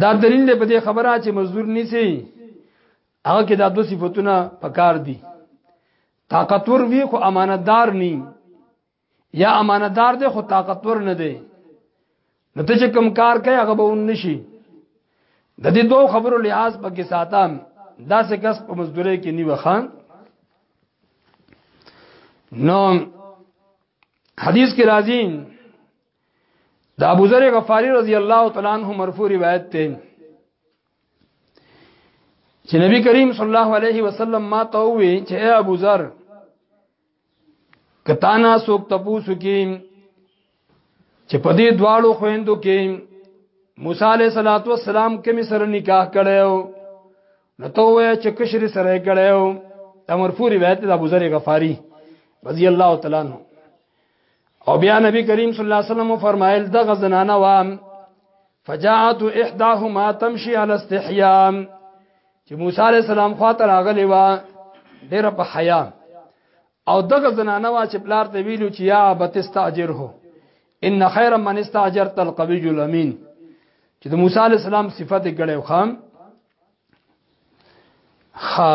دا دلیل دی په دې خبره چې مزدور نسی هغه کې دا دوه صفاتونه پکار دي طاقتور وی خو امانتدار نی یا امانتدار دی خو طاقتور نه دی نو ته چې کم کار کوي هغه به ون نشي د دې دوه خبرو لحاظ پکې ساتم دا څه کس په مزدوري کې نیو خان نو حدیث کې راځي دا ابو ذر غفاری رضی الله تعالی عنہ مرفوع روایت ته چې نبی کریم صلی الله علیه وسلم ما ته وی چې اے ابو ذر کتانا سوک تپوسو کې چې په دې دواړو خويندو کې موسی علیہ الصلوۃ والسلام کې سره نکاح کړو نو ته وای چې کشر سره کړو دا مرفوع روایت د ابو ذر غفاری رضی الله تعالی عنہ او بیا نبی کریم صلی الله علیه وسلم فرمایل د غزنانه وا فجاءت احداهما تمشي على استحياء چې موسی علی السلام خاطر راغلی وا ډیر په حیا او دغه زنانه وا چې پلار ته ویلو چې یا بتستاجر هو ان خیر من استاجرت القوی الامین چې د موسی علی السلام صفته ګړې خام خا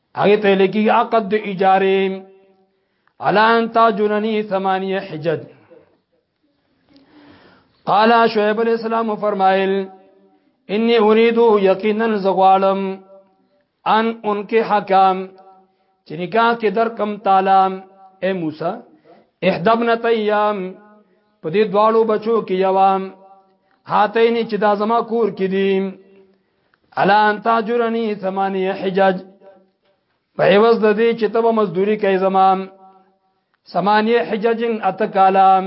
هغه ته لګي عقد د اجاره الان تاجنني ثمانيه حجج قال شعيب عليه السلام فرمایل اني اريد يقينا زغالم ان انکه حکام چې نکاح کې در کم تعالی اے موسی احدبن تیام په دې دوالو بچو کې یوام هاتین چې دا زما کور کې دي الا ان تاجرنی ثمانیه حجاج په عوض د دې چې تبه مزدوري کوي زمام ثمانیه حجاج اتکالام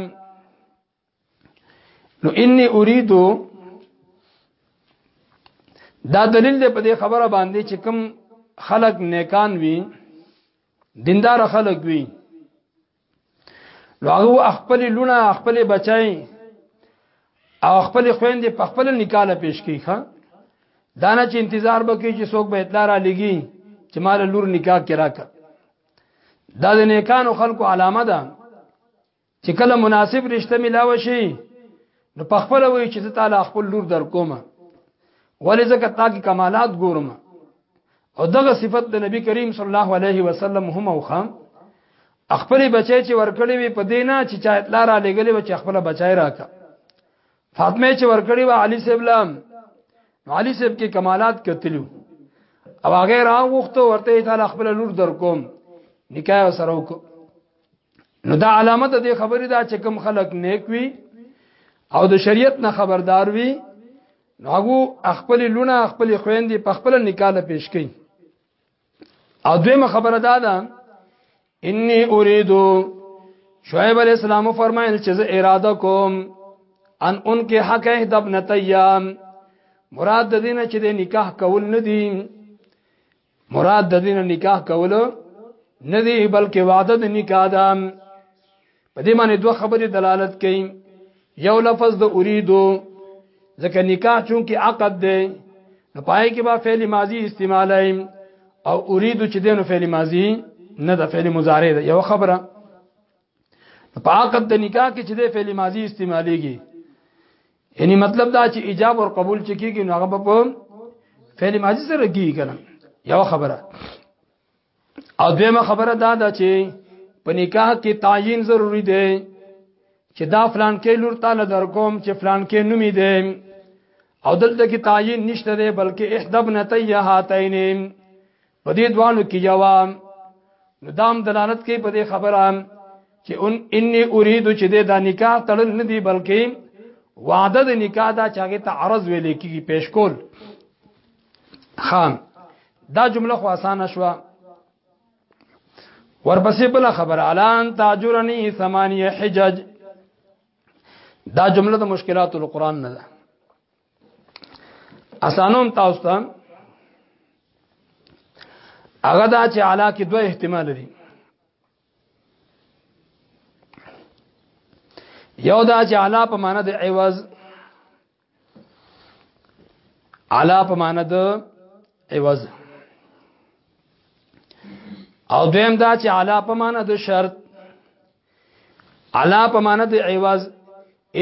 نو انی اریدو دا دلیل دی په دې خبره باندې چې کوم خلق نیکان وي دیندار خلق وي نو هغه خپل لونه خپل بچای او خپل خويندې په خپل نکاله پیش کی ښا دانه چې انتظار وکړي چې څوک به اطلاع را لګي چې مال لور نکاح کرا کا دا د نیکانو خلکو علامه ده چې کله مناسب رشتہ ملاو شي نو په خپل وی چې تعالی خپل لور در کومه ولې زکه تا کې کمالات ګورم او دغه صفت د نبی کریم صلی الله علیه وسلم هم او خام خپل بچی چې ورکړی وي په دینا چې چا اطلاع را لګلې و چې خپل بچی راکا فاطمه چې ورکړی و علي صاحب لام علي صاحب کې کمالات کتلو او هغه را وخته ورته تعالی خپل لور در کوم نکاح سره وکړو نو دا علامت د خبرې دا چې کم خلک نیک وي او د شریعت نه خبردار وي نو هغه خپل لونه خپل خويندې په خپل نکاح نه پیش کړي او دویمه خبره دا ده انی اریدو شعیب علیہ السلام فرمایل چې زه اراده کوم ان ان کې حق اح د ابنتیام مراد د دینه چې د نکاح کول نه دي مراد د دین نکاح کولو نه دی بلکې وعده د نکاح ده په دې معنی دوه خبرې دلالت کوي یو لفظ د اریدو ځکه نکاح چون کې عقد دی نو پای کې با فعل ماضی استعمالای او اریدو چې دینو فعل ماضی نه د فعل مضارع ده یو خبره په عقد د نکاح کې چې د فعل ماضی استعمالېږي یعنی مطلب دا چې ایجاب او قبول چې کېږي نو هغه په فعل ماضی سره کېږي کنه یو خبره او دویمه خبره دا ده چې په نکاح کې تعین ضروری دی چې دا فلان کې لور تعالی در کوم چې فلان کې نومې دی او دلته کې تعین نشته دی بلکې احدب نتیه هاتین په دې دوانو کې جواب نو دام دلالت کوي په دې خبره چې ان انی اريد چې دا نکاح تړل نه دی بلکې وعده د نکاح دا چاغه ته عرض ویل کیږي پیش کول خام دا جمله خو اسانه شوه ورپسې بل خبر الان تاجرنی ثمانیه حجج دا جمله د مشکلات القرآن نه ده اسانوم تاسو ته هغه دا چې علا کې دوه احتمال دي یو دا چې علا په معنا د عوض علا په معنا د عوض او دویم دا چې علا په معنا د شرط علا په معنا د عوض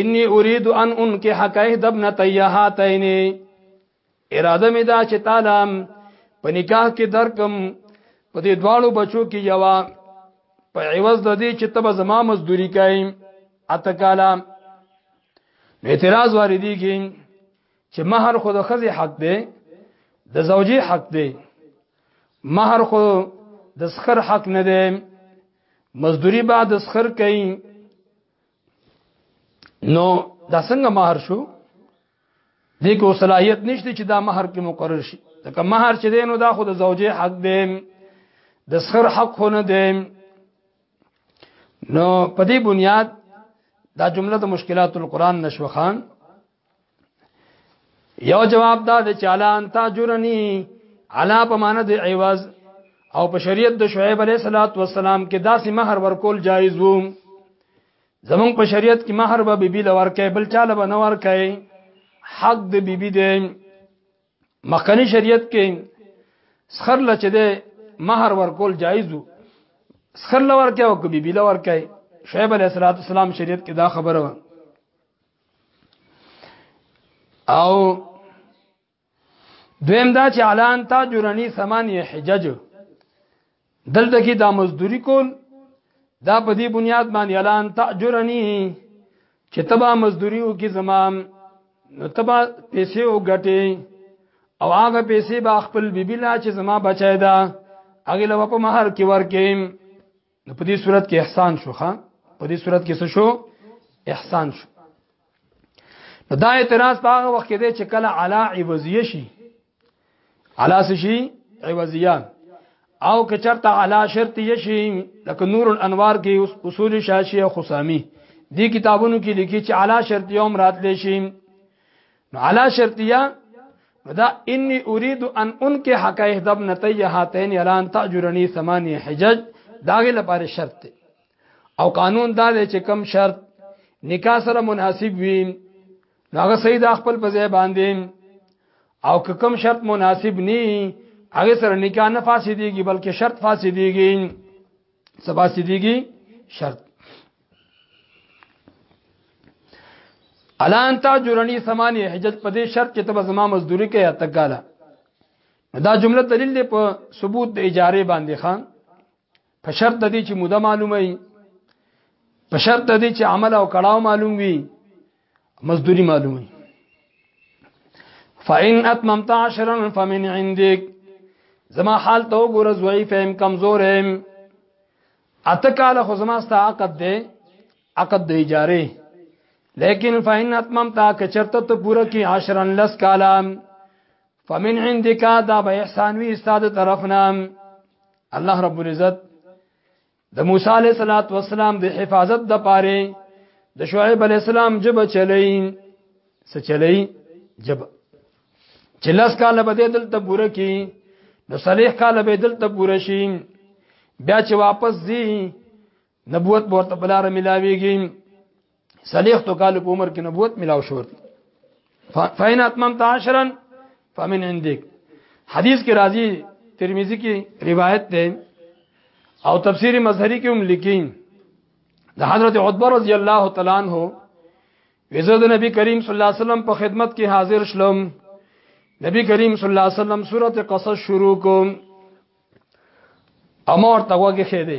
انی اريد ان انکه حکای دبن تیهاتین اراده می دا چې تعالی په نکاح کې درکم په دې دواړو بچو کې یوا په عوض د دې چې تب زما مزدوری کوي اتکالا اعتراض واردی کې چې مہر خود خزي حق دی د زوجي حق دی مہر خو د سخر حق نه دی مزدوری به د سخر کوي نو دا څنګه مہر شو دې کو صلاحیت نشته چې دا مہر کې مقرر شي دا مہر چې دینو دا خو د زوجې حق دی د سخر حق نه دی نو په دې بنیاد دا جمله د مشکلات القرآن نشوخان یو جواب دا د چالان تاجرنی علا په معنا د عوض او په شریعت د شعیب علیه صلوات و سلام کې داسې مہر ورکول جایز وو زمون په شریعت کې مہر به بیبي لور کې بل چاله به نور کې حق د بیبي دی مخکنی شریعت کې سخر لچ دی مہر ورکول جایز وو سخر لور کې او بیبي لور کې شعیب علیه السلام شریعت کې دا خبره و او دویم دا چې علان تا جورانی ثمانیه حجج دلته کې دا مزدوری کول دا په دې بنیاد باندې علان تا جورانی چې تبا مزدوری او کې زمام نو تبا پیسې او ګټې او هغه پیسې با خپل بیبي لا چې زما بچای دا هغه لو په مہر کې ورکې نو په دې صورت کې احسان شو ښا په دې صورت کې څه شو احسان شو نو دا اعتراض په هغه وخت کې دی چې کله علا عوضیه شي علا شي عوضیه او که چرته علا شرط شي لکه نور الانوار کې اصول شاشیه خصامی دې کتابونو کې لیکي چې علا شرط یوم راتلی شي نو علا شرطیه دا انی اريد ان انکه حق اهدب نتیه هاتین الان تاجرنی ثمانی حجج داغه لپاره شرط دی او قانون دا دی چې کم شرط نکاح سره مناسب وي هغه صحیح د خپل په ځای باندې او که کم شرط مناسب ني هغه سره نکاح نه فاسديږي بلکې شرط فاسديږي سبا سیدیږي شرط الان تا جورنی سمانی حجت په دې شرط چې تب زما مزدوری کوي اتګاله دا جمله دلیل دی په ثبوت د اجاره باندې خان په شرط د دې چې موده معلومه وي په شرط د دې چې عمل او کړهو معلوم وي مزدوری معلومه فإن اتممت عشرا فمن عندك زما حال ته وګوره زوی فهم کمزور هم اته کال خو زما ستا عقد دی عقد د اجاره لیکن فإن اتممت کچرته ته پوره کی عشرا لس کالا فمن عندك دا به احسان وی استاد طرفنا الله رب العزت د موسی علیه الصلاۃ والسلام د حفاظت د پاره د شعیب علیه السلام جب چلی س چلی جب چلس کال به دلته پوره کی نو صالح کال به دلته پوره شي بیا چې واپس دی نبوت ورته بلاره ملاویږي سلیختو کالو په عمر کې نبوت ملاو شو ورته فاین اتمم تعاشرن فمن عندك حدیث کې راځي ترمذی کې روایت ده او تفسیر مظهری کې هم لیکي د حضرت عتبه رضی الله تعالی عنہ وزه د نبی کریم صلی الله علیه وسلم په خدمت کې حاضر شلم نبی کریم صلی الله علیه وسلم سورته قصص شروع کوم امر تغوګه خېده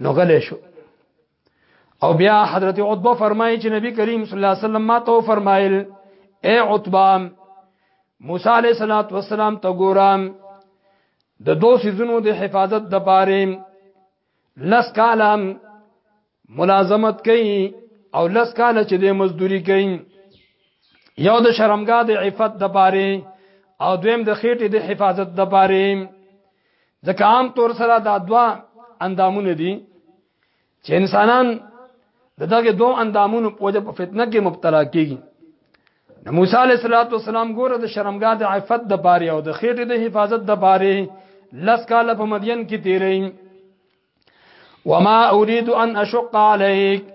نو غلې شو او بیا حضرت عتبه فرمایي چې نبی کریم صلی الله علیه وسلم ما ته فرمایل اے عتبه موسی علیہ الصلوۃ والسلام ته ګورم د دو سيزونو د حفاظت د پاره لس کالم ملازمت کوي او لس کال چې د مزدوري کوي یو د شرمګاه د عفت د پاره او دویم د خېټې د حفاظت د پاره ځکه عام طور سره دا دوا اندامونه دي چې انسانان د دغه دوه اندامونو په وجه په فتنه کې مبتلا کیږي نو موسی علیه السلام ګوره د شرمګاه د عفت د باره او د خېټې د حفاظت د باره لس کال په مدین کې تیرې وما اريد ان اشق عليك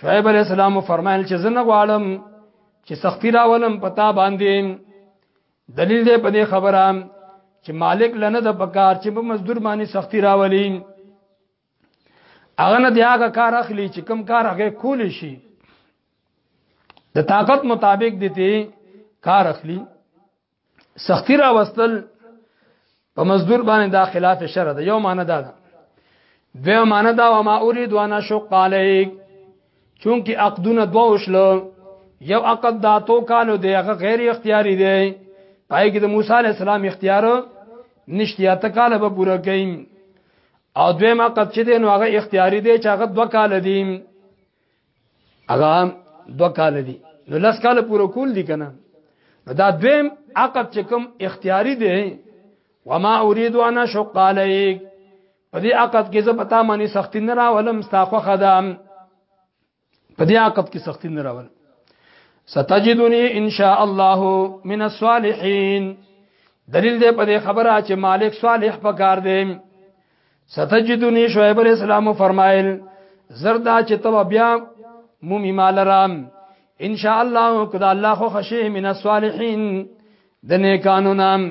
شعیب علیہ السلام فرمایل چې زنه غواړم چې سختی راولم پتا باندې دلیل دی په دې خبره چې مالک لنه د پکار چې په مزدور باندې سختی راولي هغه نه دی هغه کار اخلي چې کم کار هغه کول شي د طاقت مطابق دي ته کار اخلي سختی را وستل په مزدور باندې دا خلاف شرع ده یو معنی دا ده دوه معنی دا و ما اريد وانا شق عليك چونکی عقدونه دوه وشلو یو عقد دا تو کالو دی هغه غیر اختیاري دی پای کې د موسی عليه السلام اختیار نشتیا ته کاله به پوره کین او دویم عقد چې دی نو هغه اختیاري دی چې هغه دوه کال دی هغه دو کال دي نو لس کال پوره کول دي کنه نو دا دویم عقد چې کوم اختیاري دی وما اريد ان اشق عليك په دې عقد کې زه پتا مانی سختی نه راولم ستا خو خدام په دې عقد کې سختی نه راولم ستجدني ان شاء الله من الصالحين دلیل دې په دې خبره چې مالک صالح پکار دی ستجدنی شعیب علیہ السلام فرمایل زردا چې تب بیا مومی مال رام ان شاء الله کدا الله خو خشه من الصالحین د نیکانو نام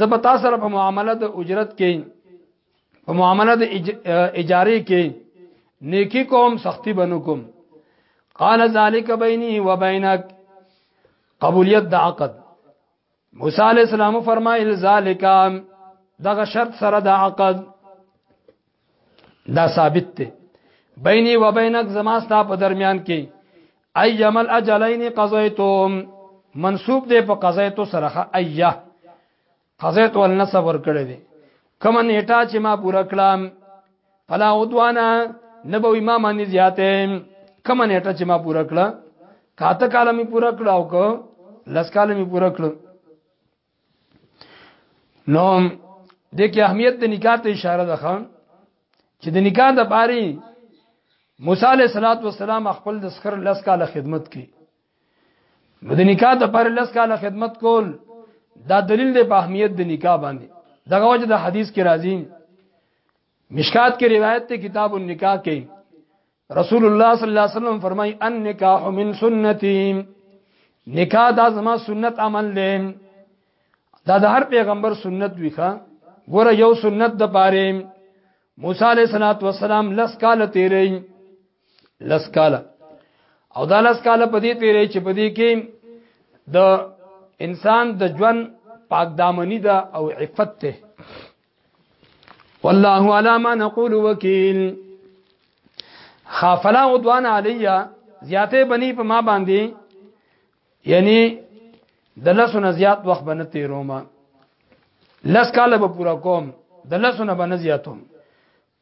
زبتا سره په معاملې د اجرت کې په معاملې د اجاره کې نیکی کوم سختی بنو کوم قال ذالک بیني وبینک قبولیت د عقد موسی علی السلام فرمایل ذالک دغه شرط سره د عقد دا ثابت دی بیني و بینک زما ستا په درمیان کې ايام الاجلين قضيتم منسوب دی په قضيتو سره ايا قضيت والنصب ور کړی دی کوم نیټه چې ما پورا کړم فلا عدوانا نبوي ما باندې زیاته کوم نیټه چې ما پوره کړه کاته کال می پوره کړه او کو لس کال می پوره کړه نو د کې اهمیت د نکاح ته اشاره ده خان چې د نکاح د باري موسی علیہ الصلوۃ والسلام خپل د سخر لس کال خدمت کړي نو د نکاح د پر لس کاله خدمت کول دا دلیل دی په اهمیت د نکاح باندې دغه وجه د حدیث کې راځي مشکات کې روایت ته کتاب النکاح کې رسول الله صلی الله علیه وسلم فرمای ان نکاح من سنتی نکاح دا زما سنت عمل دی دا د هر پیغمبر سنت ویخه ګوره یو سنت د پاره موسی علیہ الصلوۃ والسلام لس کال تیرې لس کاله او دا لس کاله په دې تیرې چې په دې کې د انسان د ژوند پاک دامنی ده او عفت ته والله على ما نقول وکیل خافلا عدوان علیا زیاته بنی په ما باندې یعنی د لسونه زیات وخت بنه تیروم لس کاله به پورا کوم د لسونه بنه زیاتوم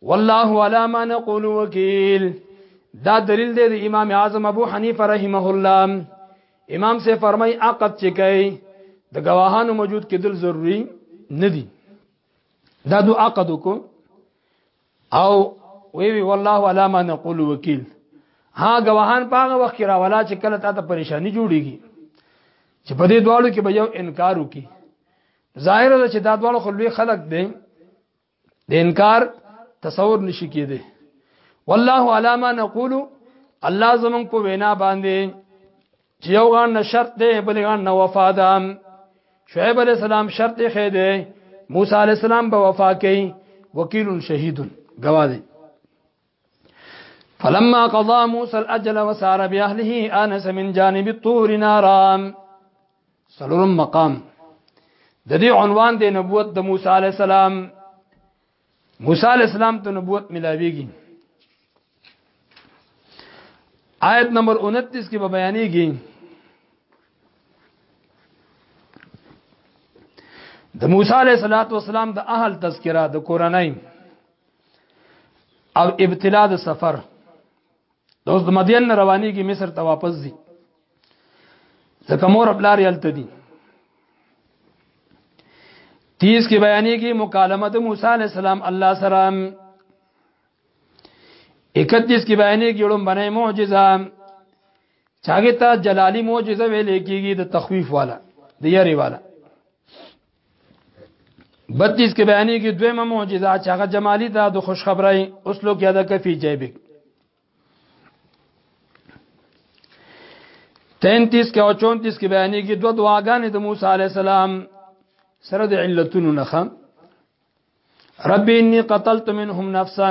والله ولا ما نقول وکیل دا دلیل دی د امام اعظم ابو حنیفه رحمه الله امام سے فرمای عقد چې کوي د گواهانو موجود کېدل ضروری نه دي دا دو عقد کو او وی وی والله ولا ما نقول وکیل ها گواهان پاغه وخت را ولا چې کله تا ته پریشانی جوړیږي چې په دې دوالو کې به یو انکار وکي ظاهر ده چې دا دوالو خلوی خلق دي د انکار تصور نشي کېده والله علامه نقول الله زمون په وینا باندې چې یو غان نه شرط دی بل غان نه وفا ده شعیب علی السلام شرط یې خېده موسی علی السلام به وفا کوي وکیل شهید گواذ فلما قضى موسى الاجل وسار باهله انس من جانب الطور نارا سلورم مقام د دې عنوان د نبوت د موسی عليه السلام موسی عليه السلام ته نبوت ملاويږي آیت نمبر 29 کې به بیانېږي د موسی عليه السلام د اهل تذکرہ د کورنۍ او ابتلا د سفر د اوس د مدین نه روانيږي مصر ته واپس دي ځکه مور خپل لري الته دي 30 کې بیانېږي مکالمه د موسی عليه السلام الله سره 31 کې بیانېږي لوم باندې معجزه چاګه ته جلالی معجزه ویلې کېږي د تخویف والا د یری والا 32 کې بیانې کې دویمه معجزه چې هغه جمالی ده د خوشخبری اوس لو کې ادا کفي جیبک 33 کې او 34 کې بیانې کې دوه دعاګانې د موسی عليه السلام سره د علتونو نه رب انی قتلت منهم نفسا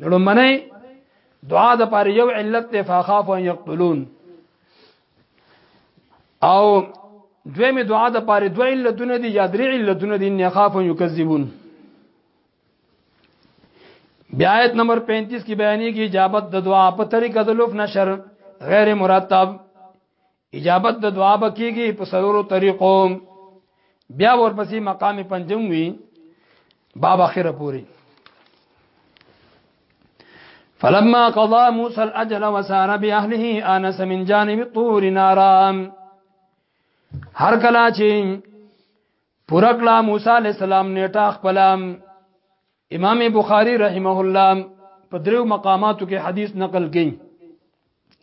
لړمنه دعا د پاره یو علت ته فخاف ان یقتلون او دویمه دعا د پاره دوه علتونه دي یا درې علتونه دي ان یخاف ان یکذبون بیا آیت نمبر 35 کې بیانې کې اجابت د دعا په طریقه د لوف نشر غیر مرتب اجابت د دعا به کیږي په سلورو طریقو بیا ورپسې مقام پنځم وی باب اخره پوری فلما قضى موسى الاجل وسار باهله انس من جانب الطور نارا هر کلا چې پورکلا موسی علی السلام نیټه خپلم امام بخاری رحمه الله په دریو مقاماتو کې حدیث نقل کړي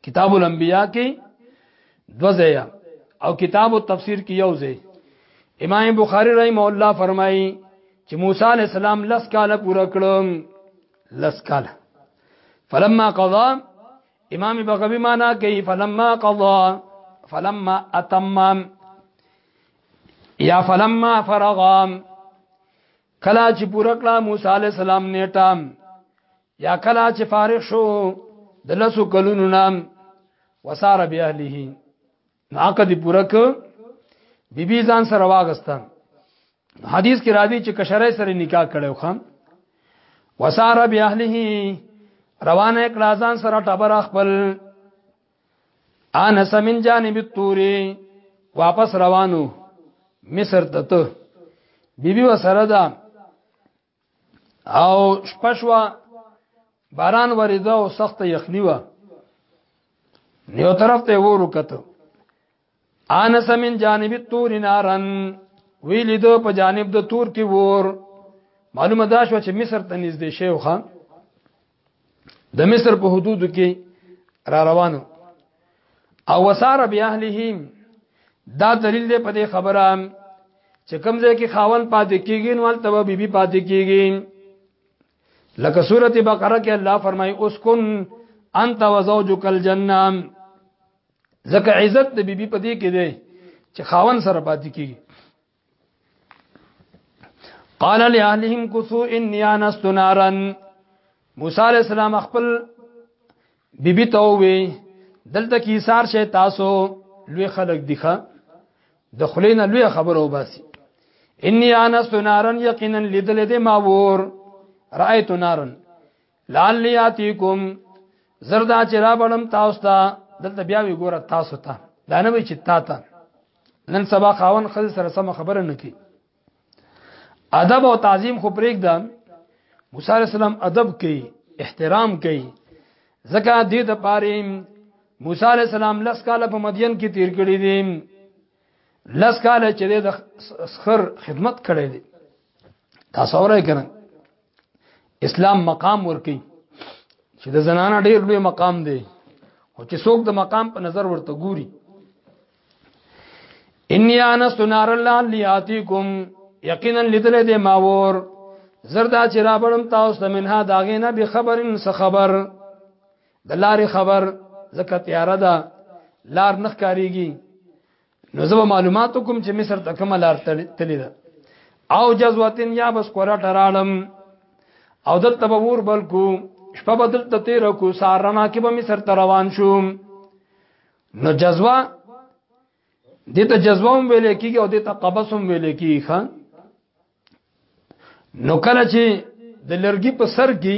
کتاب الانبیاء کې دوزیا او کتاب التفسیر کې یو ځای امام بخاری رحمه الله فرمایي چې موسی علی السلام لس کاله پوره کړم لس کاله فلما قضا امام بغوی معنا کوي فلما قضا فلما اتمم یا فلما فرغا کلا چې پوره کړه موسی علی السلام نیټه یا کلا چې فارغ شو د لسو کلونو نام وساره بیا اهله ناقد پوره ک بیبي ځان سره واغسته حدیث کې راځي چې کشرې سره نکاح کړو خان وساره بیا اهله روانه کړه ځان سره ټبر خپل انس من جانب الطور واپس روانو مصر ته ته بیبي وسره ده او شپشوا باران وریده او سخت یخنی و نیو طرف ته ورو کته انس من جانب التور نارن ویل دو په جانب د تور کې ور معلومه دا شو چې مصر ته نږدې شي خو د مصر په حدود کې را روانو او وسار بیا اهله دا دلیل دی په دې خبره چې کوم ځای کې خاون پاتې کیږي نو ولته به بیبي پاتې کیږي لکه سورته بقره کې الله فرمایي اسكن انت وزوجك الجنه ځکه عزت د بیبي په دې کې دی چې خاون سره پاتې کیږي قال لاهلهم كثو اني انست نارا موسی عليه السلام خپل بیبي ته وی دلته کې سار شي تاسو لوی خلک دیخه د خلینا لوی خبرو باسي اني انست نارا یقینا لدل دې ما ور رايت نارا لال یاتیکم زردا چې را بنم تاسو ته دلته بیا وی ګوره تاسو ته دا نه وی چې تا ته نن سبا خاون خزه سره سم خبره نه کی ادب او تعظیم خو پرېګ ده موسی علی السلام ادب کوي احترام کوي زکه دې د پاره موسی علی السلام لس کاله په مدین کې تیر کړی دی لس کال چې د سخر خدمت کړی دی تاسو اورئ کنه اسلام مقام ورکی چې د زنانه ډیر لوی مقام دی او چې څوک د مقام په نظر ورته ګوري انی انا سنار الله لیاتیکم یقینا لدل دې ماور زردا چې را بړم تاسو ته منها داغه نه به خبرن څه خبر د لارې خبر زکه تیاره ده لار نخ کاریږي نو زه معلومات کوم چې مصر ته کوم لار تللی ده او جزوتن یا بس کورا ټرالم او دلته به ور بلکو شپه به دلته تیر کو سارنا کې به مصر ته روان شو نو جزوه دته جزوه هم ویل کېږي او دته قبس هم ویل کېږي خان نو کله چې د لرګي په سر کې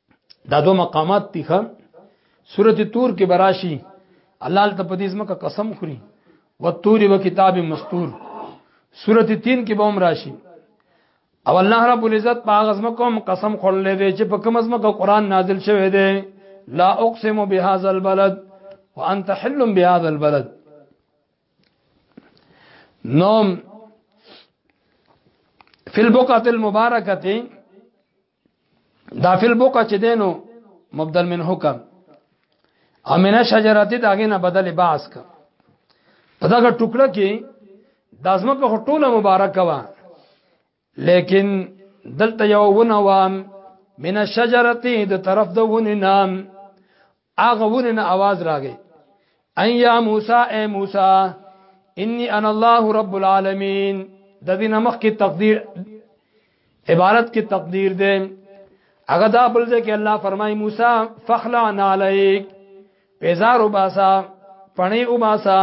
دا دو مقامات دي ښه سورته تور کې براشي الله تعالی په دې ځمکه قسم خوري وتور و کتاب مستور سورته 3 کې به هم راشي او الله رب العزت په هغه ځمکه هم قسم خورلې دی چې په کوم ځمکه قران نازل شوی دی لا اقسم بهذا البلد وانت حل بهذا البلد نوم فی البقعه المبارکه دا فل بوقه چې دینو مبدل من حکم امنه شجرتی داغه نه بدل باس کا په دغه ټوکړه کې د ازمکه ټوله مبارک وا لیکن دلته یو ونه وام من الشجرتی د طرف د ونه نام هغه ونه نه आवाज راغی ان یا موسی اے موسی انی انا الله رب العالمین د دې نمخ کې تقدیر عبارت کې تقدیر ده هغه دا بل ځکه الله فرمای موسی فخلع علیک پیزار وباسا پڼې وباسا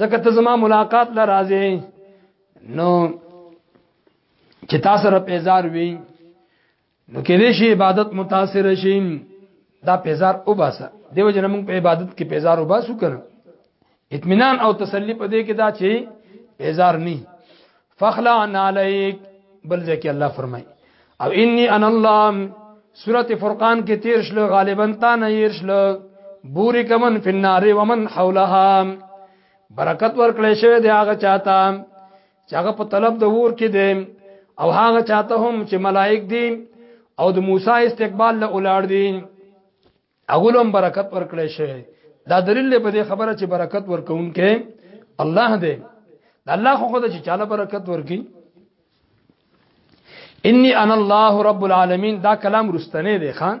ځکه ته زما ملاقات لا راځې نو چې تاسو را پیزار وی نو کې دې شي عبادت متاثر شي دا پیزار وباسه دیو جن موږ په عبادت کې پیزار وباسو کنه اطمینان او تسلی په دې کې دا چې پیزار ني فخلا ان علیک بل ځکه الله فرمای او انی ان الله سوره فرقان کې تیر شل غالبا تا نه ير شل بوري کمن فنار ومن حولها برکت ورکړې شوی دی هغه چاته چې هغه په طلب د ور کې دی او هغه چاته هم چې ملائک دي او د موسی استقبال له اولاد دي هغه لوم برکت ورکړي شي دا دلیل په دې خبره چې برکت ورکوونکې الله دی الله خو خدای چې چاله برکت ورکي انی انا الله رب العالمین دا کلام رستنه دی خان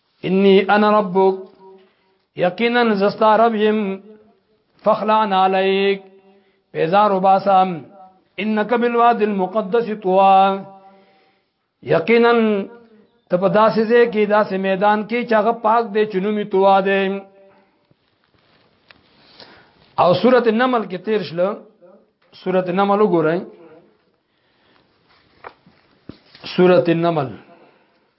انی انا ربک یقینا زستا رب یم فخلان علیک پیزار وباسم انک بالواد المقدس طوا یقینا ته په داسې ځای کې داسې میدان کې چې هغه پاک دی چنومي طوا دی او سورت النمل کې تیر شله سورت النمل وګورئ سورت النمل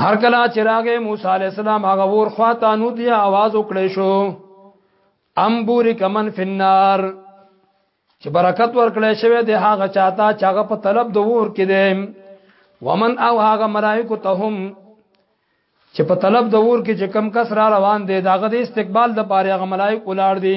هر کله چې راغې موسی عليه السلام هغه ور خواته نو دی आवाज وکړې شو ام بورک من فی النار چې برکت ورکړې شوی دی هغه چاته چې هغه په طلب د ور کې دی ومن او هغه ملائکه ته هم چې په طلب د ور کې چې کم کس را روان دی داغه د استقبال د پاره هغه ملائکه ولاړ دي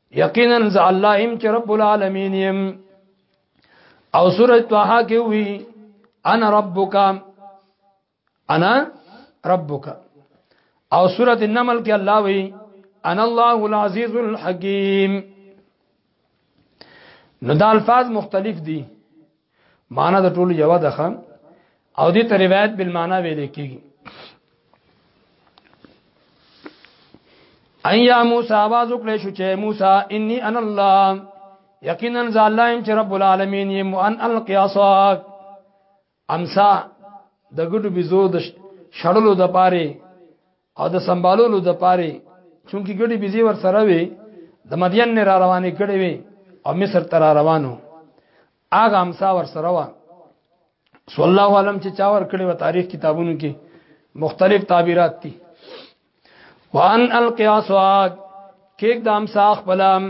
یقینا ز الله هم چې رب العالمین يم او سوره طه کې وی انا ربک انا ربک او سوره النمل کې الله وی انا الله العزیز الحکیم نو دا الفاظ مختلف دي معنا د ټولو یو ده خان او دې ته روایت بل معنا ویل کېږي ایا موسی आवाज وکړې شو چې موسی انی انا الله یقینا زالایم چې رب العالمین یم ان القیاساک امسا د ګډو بيزو د شړلو د پاره او د سمبالولو د پاره چونکی ګډي بيزي ور سره وي د مدین نه را روانې کړي وي او مصر ته را روانو اغه امسا ور سره و صلی الله علم چې چاور کړي و تاریخ کتابونو کې مختلف تعبیرات دي وان القیاسات کېک د امسا خپلم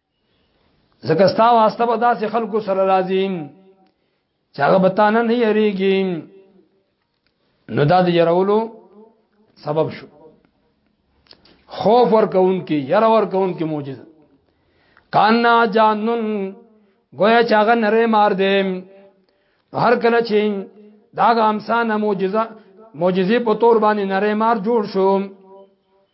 زکه ستا واسطه به داسې خلکو سره راځي چې هغه به تانه نه یریږي نو دا د يرولو سبب شو خوف ورکون کی ير ورکون کی معجزه کانا جانن گویا چاغه نره مار دې هر کله چې داغه امسانه معجزه معجزه په تور باندې نره مار جوړ شو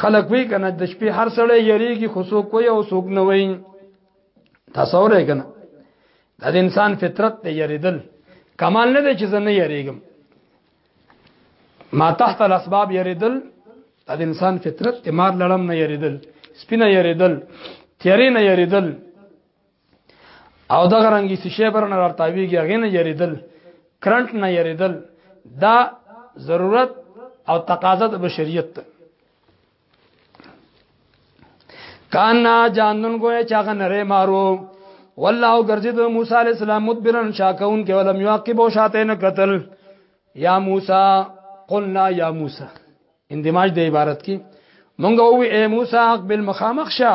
خلک وی کنه د شپې هر سړی یریږي خو څوک وي او څوک نه وي تصور یې کنه دا د انسان فطرت ته یریدل کمال نه دی چې زه نه یریږم ما تحت الاسباب یریدل دا د انسان فطرت ته مار لړم نه یریدل سپینه یریدل تیرې نه یریدل او دغه رنګي سشي برنه راتاویږي هغه نه یریدل کرنٹ نه یریدل دا ضرورت او تقاضا د بشریت ته کان نا جانن گویا چاغه نره مارو والله ګرځید موسی علی السلام مدبرن شاکون کې ولم یعقب او شاته نه قتل یا موسی قلنا یا موسی اندماج د عبارت کې مونږ وی اے موسی اقبل مخامخ شه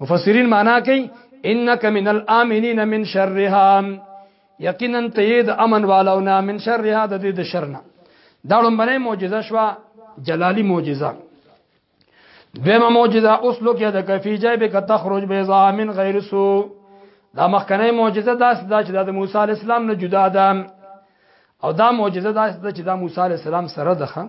مفسرین معنا کوي انک من الامنین من شرها یقینا تید امن والونا من شرها د دې د شرنا دا لومبنه معجزه شو جلالی معجزه دویمه معجزه اوس لوکه د کفی جیب ک تخرج بیضا من غیر سو دا مخکنه معجزه داس دا چې د موسی علی السلام نه جدا ده او دا معجزه داس دا چې د موسی علی السلام سره ده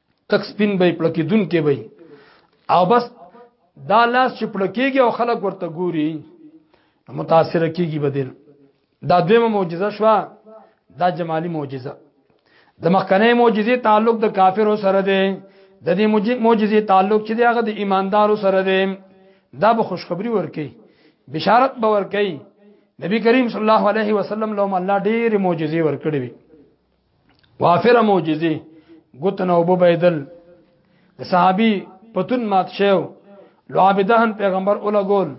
تک سپین به پړکیدون کې وي او بس دا لاس چې پړکیږي او خلک ورته ګوري متاثر کیږي بدل دا دویمه معجزه شو دا جمالی معجزه د مخکنه معجزې تعلق د کافرو سره دی د دې معجزې تعلق چې هغه د ایماندارو سره دی دا به خوشخبری ورکي بشارت به ورکي نبی کریم صلی الله علیه وسلم لوم الله ډېر معجزې ورکړي وي وافره معجزه غتن او ببیدل د صحابي پتون مات شو لعابدهن پیغمبر اوله ګول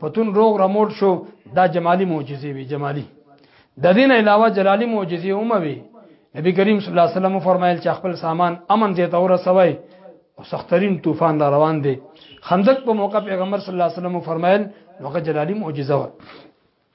پتون روغ رموټ شو دا جمالی معجزه وی جمالی د دین علاوه جلالی معجزه هم وی نبی کریم صلی الله علیه وسلم فرمایل چې خپل سامان امن دې ته ورسوي او سخترین طوفان را روان دي خندق په موقع پیغمبر صلی الله علیه وسلم فرمایل هغه جلالی معجزه و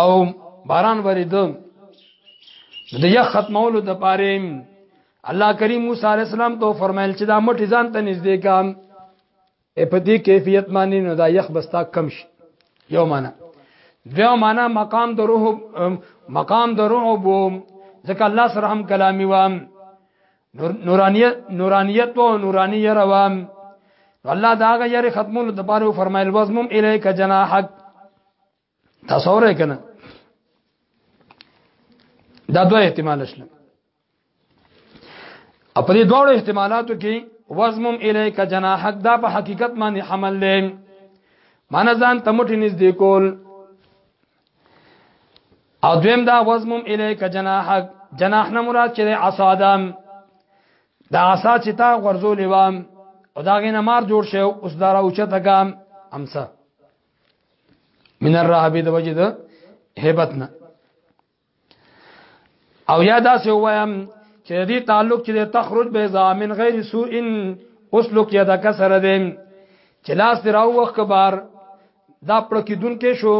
او باران ورید د یخ ختمولو د پاره الله کریم موسی علی السلام ته فرمایل چې دا مټی ځان ته نږدې کام په دې کیفیت باندې نو دا یخ بستا کم شي یو معنا دیو معنا مقام د روح مقام د روح بو ځکه الله سره هم کلامي وام نور نورانیت نورانیت او نورانی روان الله دا غ یری ختمول د پاره فرمایل وزمم الیک جناحک تصور کنه دا دوه احتمال شله په دې دوه احتمالاتو کې وزمم الیک جناحک دا په حقیقت باندې حمل لې مانزان تمټی نږدې کول او دویم دا وزمم الیک جناحک جناح نه مراد چې عصا ادم دا عصا چې تا غرزولې وام او دا غینه مار جوړ شو اوس دا راوچته ګام امسا من الرهب د وجد هبتنا او یا دا سه وایم چې دې تعلق چې تخرج به زامن غیر سوء اوس لوک یا دا کسر دې چې لاس دی راو وخت کبار دا پړکی دن کې شو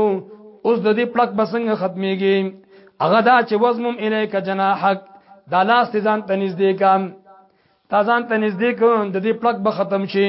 اوس د دې پړک بسنګ ختميږي هغه دا چې وزمم الیک جناحک دا لاس ته ځان تنځ دې کام تا ځان تنځ دې کوم د دې پړک به ختم شي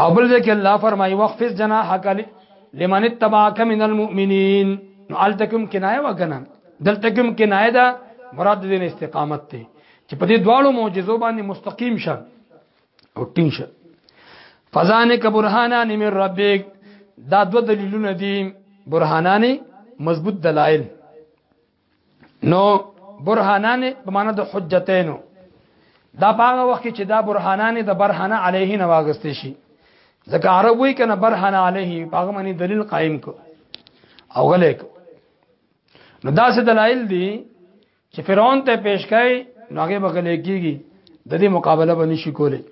او بل ځکه الله فرمایي وقفز جناحک لمن اتبعك من المؤمنين نو التکم کنایه وکنه دلتکم کنایه دا مراد دین استقامت ته چې په دې دواړو معجزو باندې مستقیم شه او ټینګ شه فزانک برهانان من ربک دا دو دلیلونه دي برهانان مضبوط دلایل نو برهانان په معنا د حجتینو دا هغه وخت چې دا برهانان د برهانه علیه نه واغست شي ځکه عرب وی کنه برهانه علیه هغه معنی دلیل قائم کو او غلې کو نو دا څه دلایل دي چې فرعون ته پیش کړي نو هغه بغلې کیږي د دې مقابله به نشي کولی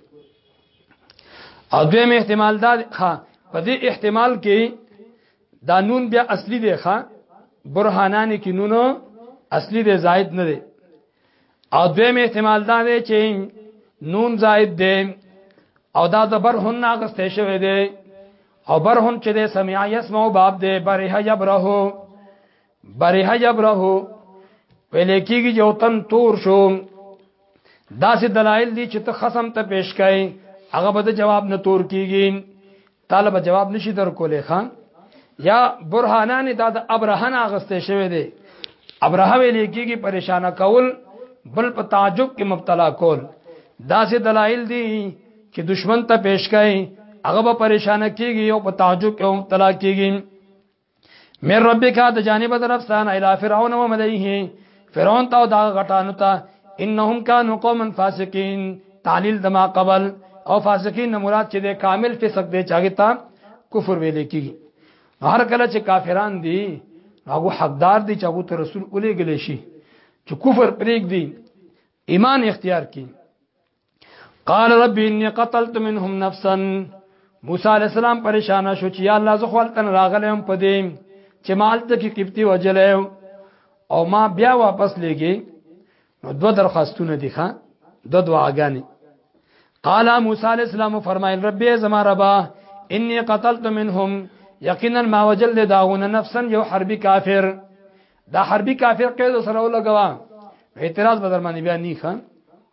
او دویم احتمال دا ها په دې احتمال کې دا نون بیا اصلي دی ښا برهانان کې نون اصلي دی زائد نه دی او دویم احتمال دا دی چې نون زائد دی او دا د برهن ناغسته شوی دی او برهن چې د سمع يسمع باب دی بره يبره بره يبره ویلې کېږي چې وطن تور شو دا سه دلایل دي چې ته خصم ته پیش کړي هغه به جواب نه تور کیږي طالب جواب نشي درکولې خان یا برهانان دا د ابرهان اغسته شوی دی ابرهه ویل کېږي پریشان کول بل په تعجب کې مبتلا کول دا سه دلایل دي چې دشمن ته پیش کړي هغه به پریشان کېږي او په تعجب کې مبتلا کېږي مې ربک د جانب طرف ستانه اله فرعون و ملئه فرعون ته دا غټانو ته انهم كانوا قوما فاسقين تعلیل دما قبل او فاسقین مراد چې د کامل فسق دی چاغه تا کفر ویل کی هر کله چې کافران دي هغه حقدار دي چې هغه ته رسول اولې غلې شي چې کفر پرېګ دي ایمان اختیار کړي قال رب اني قتلت منهم نفسا موسی علی السلام پریشان شو چې الله زه خپل تن راغلم په دې چې مال ته کې قبطي وجل او ما بیا واپس لګي نو دو درخواستونه دي ښا دو دعاګانې قال موسی علی السلام فرمایل رب زما ربا اني قتلت منهم یقینا ما وجل داغونه نفسا یو حربي کافر دا حربي کافر قید سره ولګوا اعتراض بدر باندې بیا نه ښا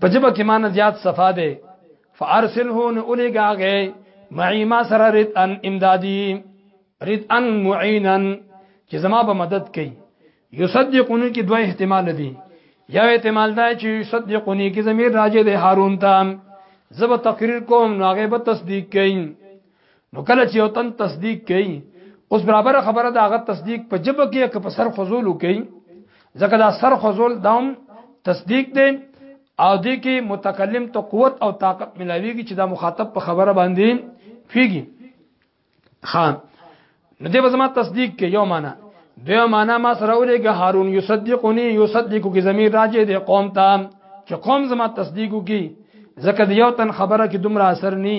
په جبه کې مان زیات صفا ده فارسله ان الیګاغه معي ما سره رد ان امدادي رد ان معینا چې زما به مدد کوي یصدقونی کې دوه احتمال دي یو احتمال دا چې یصدقونی کې زمير راځي د هارون ته زب تقریر کوم نو هغه به تصدیق کوي نو کله چې یو تن تصدیق کوي اوس برابر خبره دا غت تصدیق په جبه کې که په سر خزول کوي ځکه دا سر خزول داوم تصدیق دی او دې کې متکلم ته قوت او طاقت ملاويږي چې دا مخاطب په خبره باندې فيږي خان نو دې زما تصدیق کې یو معنا دیو معنا ما سره ورېګه هارون یصدقنی یصدقو کې زمير راځي د قوم ته چې قوم زما تصدیقو کې ځکه یو تن خبره کې دومره اثر نه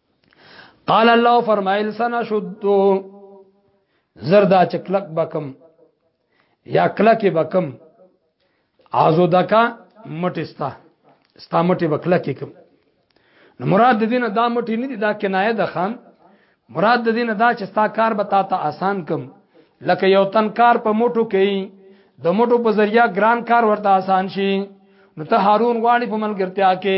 قال الله فرمایل سنا شدو زردا چکلک بکم یا کلک بکم عازو دکا مټستا ستا مټي بکلک کم نو مراد د دینه دا مټي نه دي دا کنایه ده خان مراد د دینه دا چې ستا کار به تا ته آسان کم لکه یو تن کار په موټو کوي د موټو په ذریعہ ګران کار ورته آسان شي نو ته هارون غواړي په ملګرتیا کې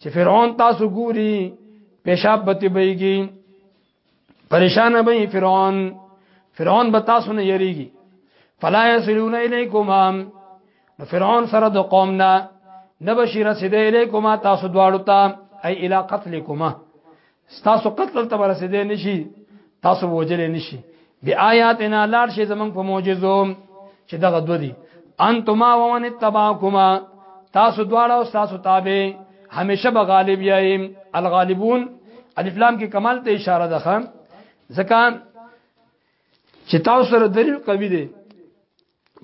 چې فرعون تاسو ګوري پیشاب بتی بېږي پریشان به فرعون فرعون به تاسو نه یریږي فلا یسلون الیکم نو فرعون سره د قوم نه نبشی رسیدې الیکم تاسو دواړو ته ای الی قتلکما ستاسو قتل ته ورسېدې نشي تاسو وجلې نشي بی آیاتنا لار شي زمنګ په معجزو چې دغه دو دي انتما ومن اتبعكما تاسو دواړه او تاسو تابع همیشه به غالب یایم الغالبون الف لام کې کمال ته اشاره ده خان ځکه چې تاسو سره دلیل قوي دی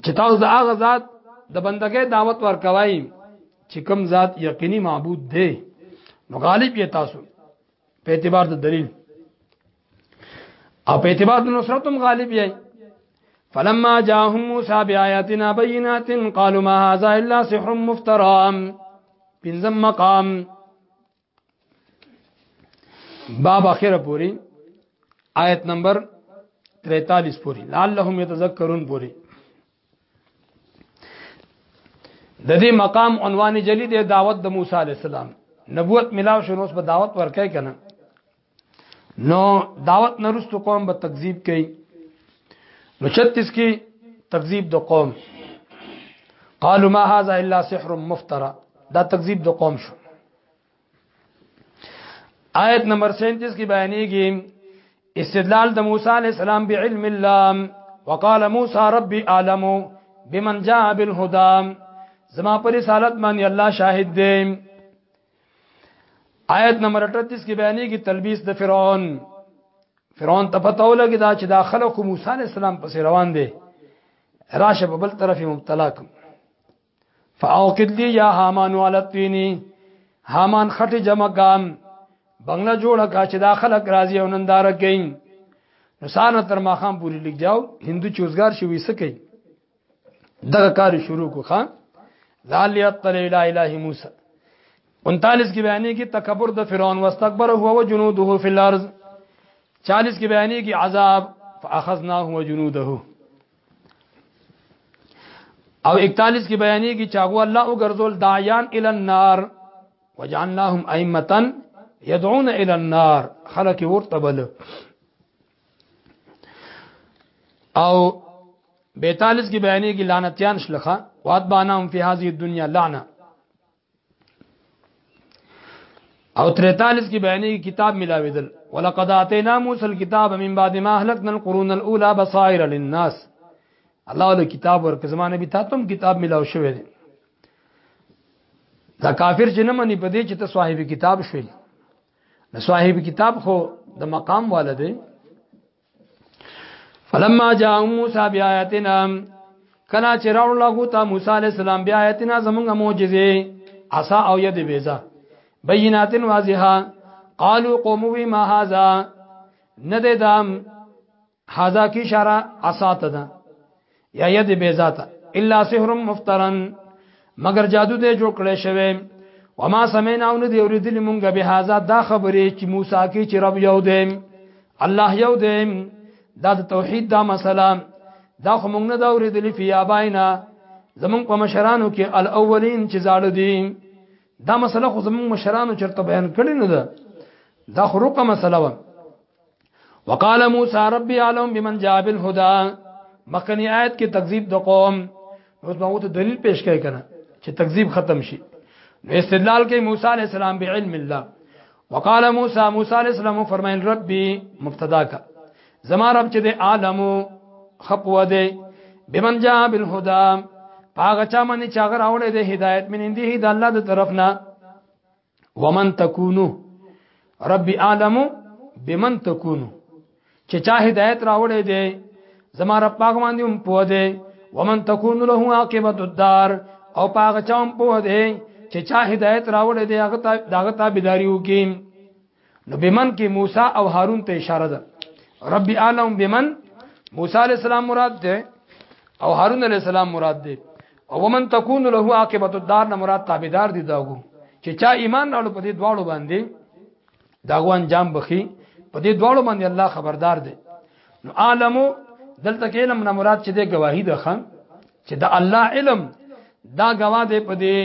چې تاسو د هغه ذات د بندګۍ دعوت ورکوي چې کوم ذات یقیني معبود دی نو غالب یې تاسو په اعتبار د دلیل او په اعتبار د نصرت هم غالب یې فلما جاءهم موسى بآياتنا بينات قالوا ما هذا الا سحر مفترى پنځم مقام باب اخره پوری آیت نمبر 43 پوری لعلهم يتذكرون پوری د دې مقام عنوان جلی دی دعوت د موسی علی السلام نبوت ملاو شنو اوس په دعوت ورکای کنه نو دعوت نرستو قوم به تکذیب کوي نو 36 کې تکذیب د قوم قالوا ما هذا الا سحر مفترى دا تکذیب د قوم شو آیت نمبر 37 کې بیانېږي استدلال د موسی علی السلام بعلم الله وقال موسی ربي اعلم بمن جاء بالهدى زما پر رسالت باندې الله شاهد دی آیت نمبر 38 کې بیانې کې تلبیس د فرعون فرعون ته پته ولګی دا چې دا خلق موسی علی السلام پس روان دي راشه په بل طرف مبتلا کوم فاوقد لي يا هامان ولتيني هامان خټه جمع ګام بنگله جوړه کا چې دا خلق راضي او ننداره کوي نو سانه تر ماخام پوری لګ جاو هندو چوزګار شوی سکی دغه کار شروع کو خان لالی اطلع الى اله موسی 39 کې بیانې کې تکبر د فرعون واستكبر هو وجنوده في الارض 40 کې بیانې کې عذاب فاخذناه وجنوده او 41 کې بیانې کې چاغو الله او ګرځول داعیان ال النار وجعلناهم ائمه يدعون الى النار خلق ورتبل او بیتالس کی بیانی کی لعنتیان شلخه واتبانهم فی هذه الدنيا لعنه او 43 کی بیانی کی کتاب ملاویدل ولقد اتینا موسی الكتاب من بعد ما اهلكنا القرون الاولى بصائر للناس الله له کتاب ورک زمانه به تاتم کتاب ملاو شوی دی دا کافر چې نه مني په دې چې ته صاحب کتاب شوی د صاحب کتاب خو د مقام والده فلما جاء موسی بیااتنا کنا چې راول لغو ته موسی علی السلام بیااتنا زمونږ معجزه عصا او ید بیزا بینات واضحه قالوا قوموا ما هذا نددم هاذا کی اشاره اسات ده یا ید بیزاتا الا سحر مفترن مگر جادو دې جوړ کړی شوی وما سمعنا ان دې اوریدل مونږ به هاذا دا خبرې چې موسی کې چې رب یو دې الله یو دې دا د توحید دا مسله دا خو مونږ نه دا اوریدل فی اباینا زمونږ په مشرانو کې الاولین چې زاړه دي دا مسله خو زمونږ مشرانو چرته بیان کړی نه ده دا خروقه مسله و وقال موسی ربي علم بمن جاء بالهدى مخکنی آیت کې تکذیب د قوم اوس موږ ته دلیل پیش کړی کنه چې تکذیب ختم شي نو استدلال کې موسی عليه السلام به علم الله وقال موسی موسی عليه السلام فرمایل ربي مبتدا کا زما رب چې د عالمو خپو ده بمن جاء بالهدى پاغه چا باندې چاغر اورې د هدایت من اندی د الله د طرف نه ومن تکونو رب عالم بمن تکونو چې چا هدایت راوړې دی زما رب پاک باندې هم پوه دی ومن تکونو له عاقبت الدار او پاک چا هم پوه دی چې چا هدایت راوړې دی هغه دغه تابعداریو کې نو بمن کې موسی او هارون ته اشاره ده رب اعلم بمن موسی علی السلام مراد ده او هارون علی السلام مراد ده او ومن تكون له عاقبت الدار نه مراد تابعدار دي داغو چې چا ایمان راړو په دې دواړو باندې داغو انجام بخي په دې دواړو باندې الله خبردار ده نو عالمو دلته کې علم نه مراد چې د گواهی ده خان چې د الله علم دا گواه ده په دې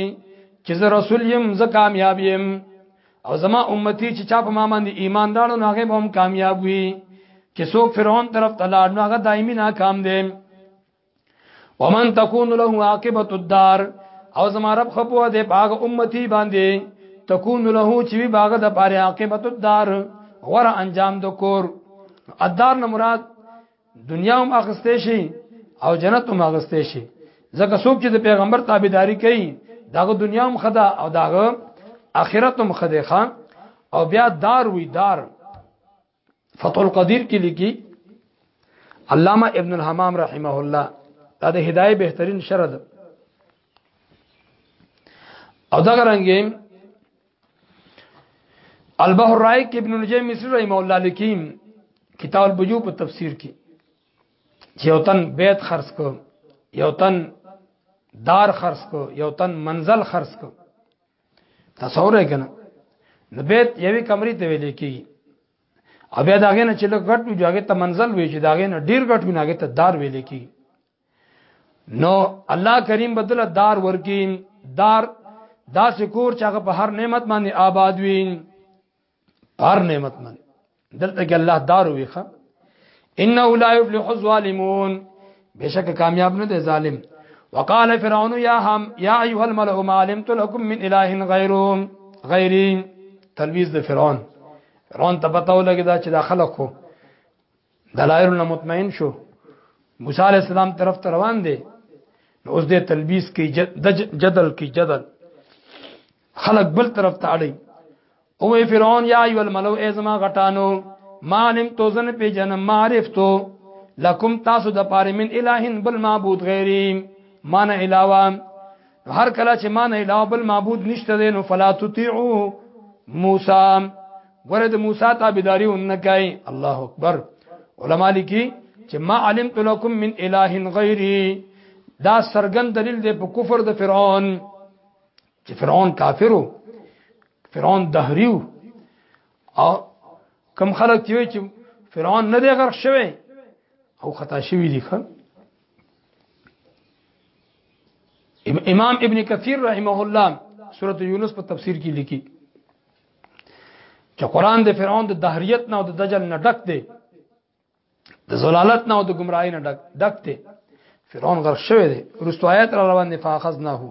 چې زه رسول يم زه کامیاب يم او زما امتی چې چا په ما باندې ایمان راړو نو هغه به هم کامیاب وي چې څوک فرعون طرف ته لاړ نو هغه دایمي ناکام دی ومن تكون له عاقبه الدار او زما رب خپو دې باغ امتی باندې تكون له چې وی باغ د پاره عاقبه الدار غره انجام د کور ادار نه مراد دنیا هم اخستې شي او جنت هم اخستې شي ځکه څوک چې د پیغمبر تابعداري کوي داغه دنیا هم خدا او داغه اخرت هم خده خان او بیا دار وی دار فتح القدیر کې لیکي علامه ابن الحمام رحمه الله دا د هدايه بهترین شرط او دا غرانګې البحر رائق ابن نجیم مصری رحمه الله لیکیم کتاب البجو په تفسیر کې چې یو تن بیت خرڅ کو یو تن دار خرڅ کو یو تن منزل خرڅ کو تصور یې کنه نو بیت یوې کمرې ته ویل کېږي او بیا داغه نه چې لږ غټ وي هغه ته منزل وي چې داغه نه ډیر غټ وي هغه ته دار ویل کېږي نو الله کریم بدل دار ورکی دار دا سکور چې هغه په هر نعمت باندې آباد وي هر نعمت باندې دلته کې الله دار ویخه انه لا يفلح الظالمون بشک کامیاب نه دي ظالم وقال فرعون يا هم يا ايها الملأ ما علمت لكم من اله غيره غيري تلويز د فرعون فرعون ته پتاو لګی دا چې داخله خو دلایل نه مطمئن شو موسی علی السلام طرف ته روان دي نو اوس د تلبیس کې جدل کې جدل خلق بل طرف ته اړي او فرعون یا ایو الملو ازما غټانو مالم تو زن په جن معرف تو لکم تاسو د پاره من الہن بل معبود غیری مان علاوه هر کله چې ما نه علاوه بل معبود نشته دی نو فلا تطيعو موسی ورته د موسی تابعداري ونکای الله اکبر علما لیکي چې ما علمت لكم من اله غيري دا سرګن دلیل دی په کفر د فرعون چې فرعون کافرو فرعون دهریو او کم خلک چې چې فرعون نه دی غرق شوی او خطا شوی دی خان امام ابن کثیر رحمه الله سورته یونس په تفسیر کې لیکي چې قران د فرعون د دهریت نه او د دجل نه ډک دی د زلالت نه او د گمراهی نه ډک ډک دی فرعون غرق شوی دی رستوایت را روان دی فاخذ نه هو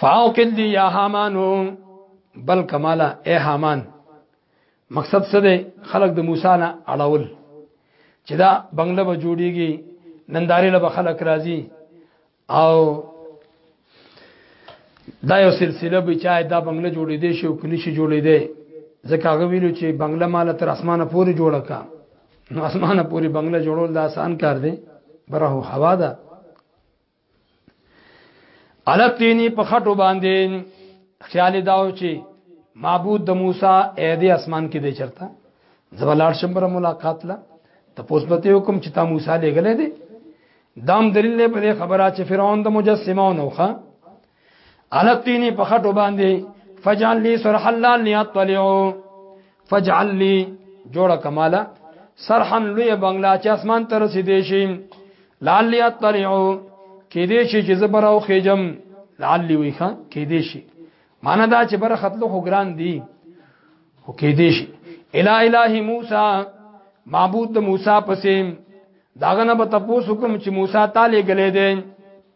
فاوقد لي يا هامان بل کمالا اے هامان مقصد څه دی خلق د موسی نه اړول چې دا بنگله به جوړیږي ننداري له خلک راځي او دا یو سلسله به چا دا بنگله جوړې دي شو کني شي جوړې دي ځکه هغه ویلو چې بنگله مال تر اسمانه پورې جوړه کا نو اسمانه پوری بنگله جوړول دا آسان کار دی بره هوا ده التینی په خټو باندې خیال داو چې معبود د موسی اې دې اسمان کې دی چرتا زبلار شمبر ملاقات لا ته پوسبته حکم چې تا موسی لګلې دي دام دلیل په خبره چې فرعون د مجسمه نوخه علتینی په خټو باندې فجعل لي سرح الله ليطلعوا فجعل لي جوړه کماله سرحن لوی بنگلا چې اسمان ته رسیدې شي لعل ليطلعوا کې دې شي چې زبر او خېجم لعل لي وي خان کې دې شي معنا دا چې بر خطلو خو ګران دي او کې دې شي الا اله موسی معبود د موسی پسې داغه نه به تاسو کوم چې موسی تعالی غلې دي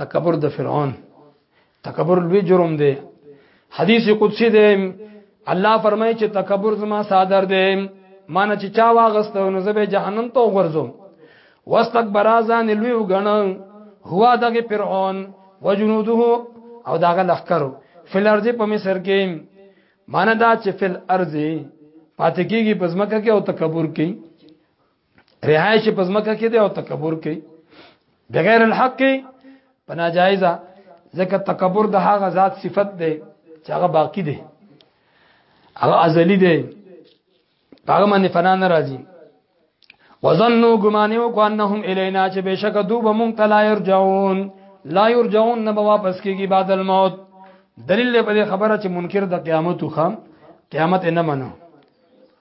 تکبر د فرعون تکبر لوی جرم دی حدیث قدسی دی الله فرمایي چې تکبر زما صادر دی مانه چې چا واغست نو زه به جهنم ته ورځم واستكبر ځان لوی وګڼ هو دغه فرعون وجنوده او داغه لخرو فل ارض په مصر کې مانه دا چې فل ارض پاتې کیږي پزمکه کې او تکبر کوي رهایش په ځمکه کې دی او تکبر کوي بغیر الحق په ناجایزه ځکه تکبر د هغه ذات صفت دی چې هغه باقی دی هغه ازلی دی هغه باندې فنا ناراضي وظنوا غمانوا انهم الینا چې بشک دوب مون تلا يرجعون لا يرجعون نه واپس کیږي بعد الموت دلیل په خبره چې منکر د قیامت خام قیامت نه منو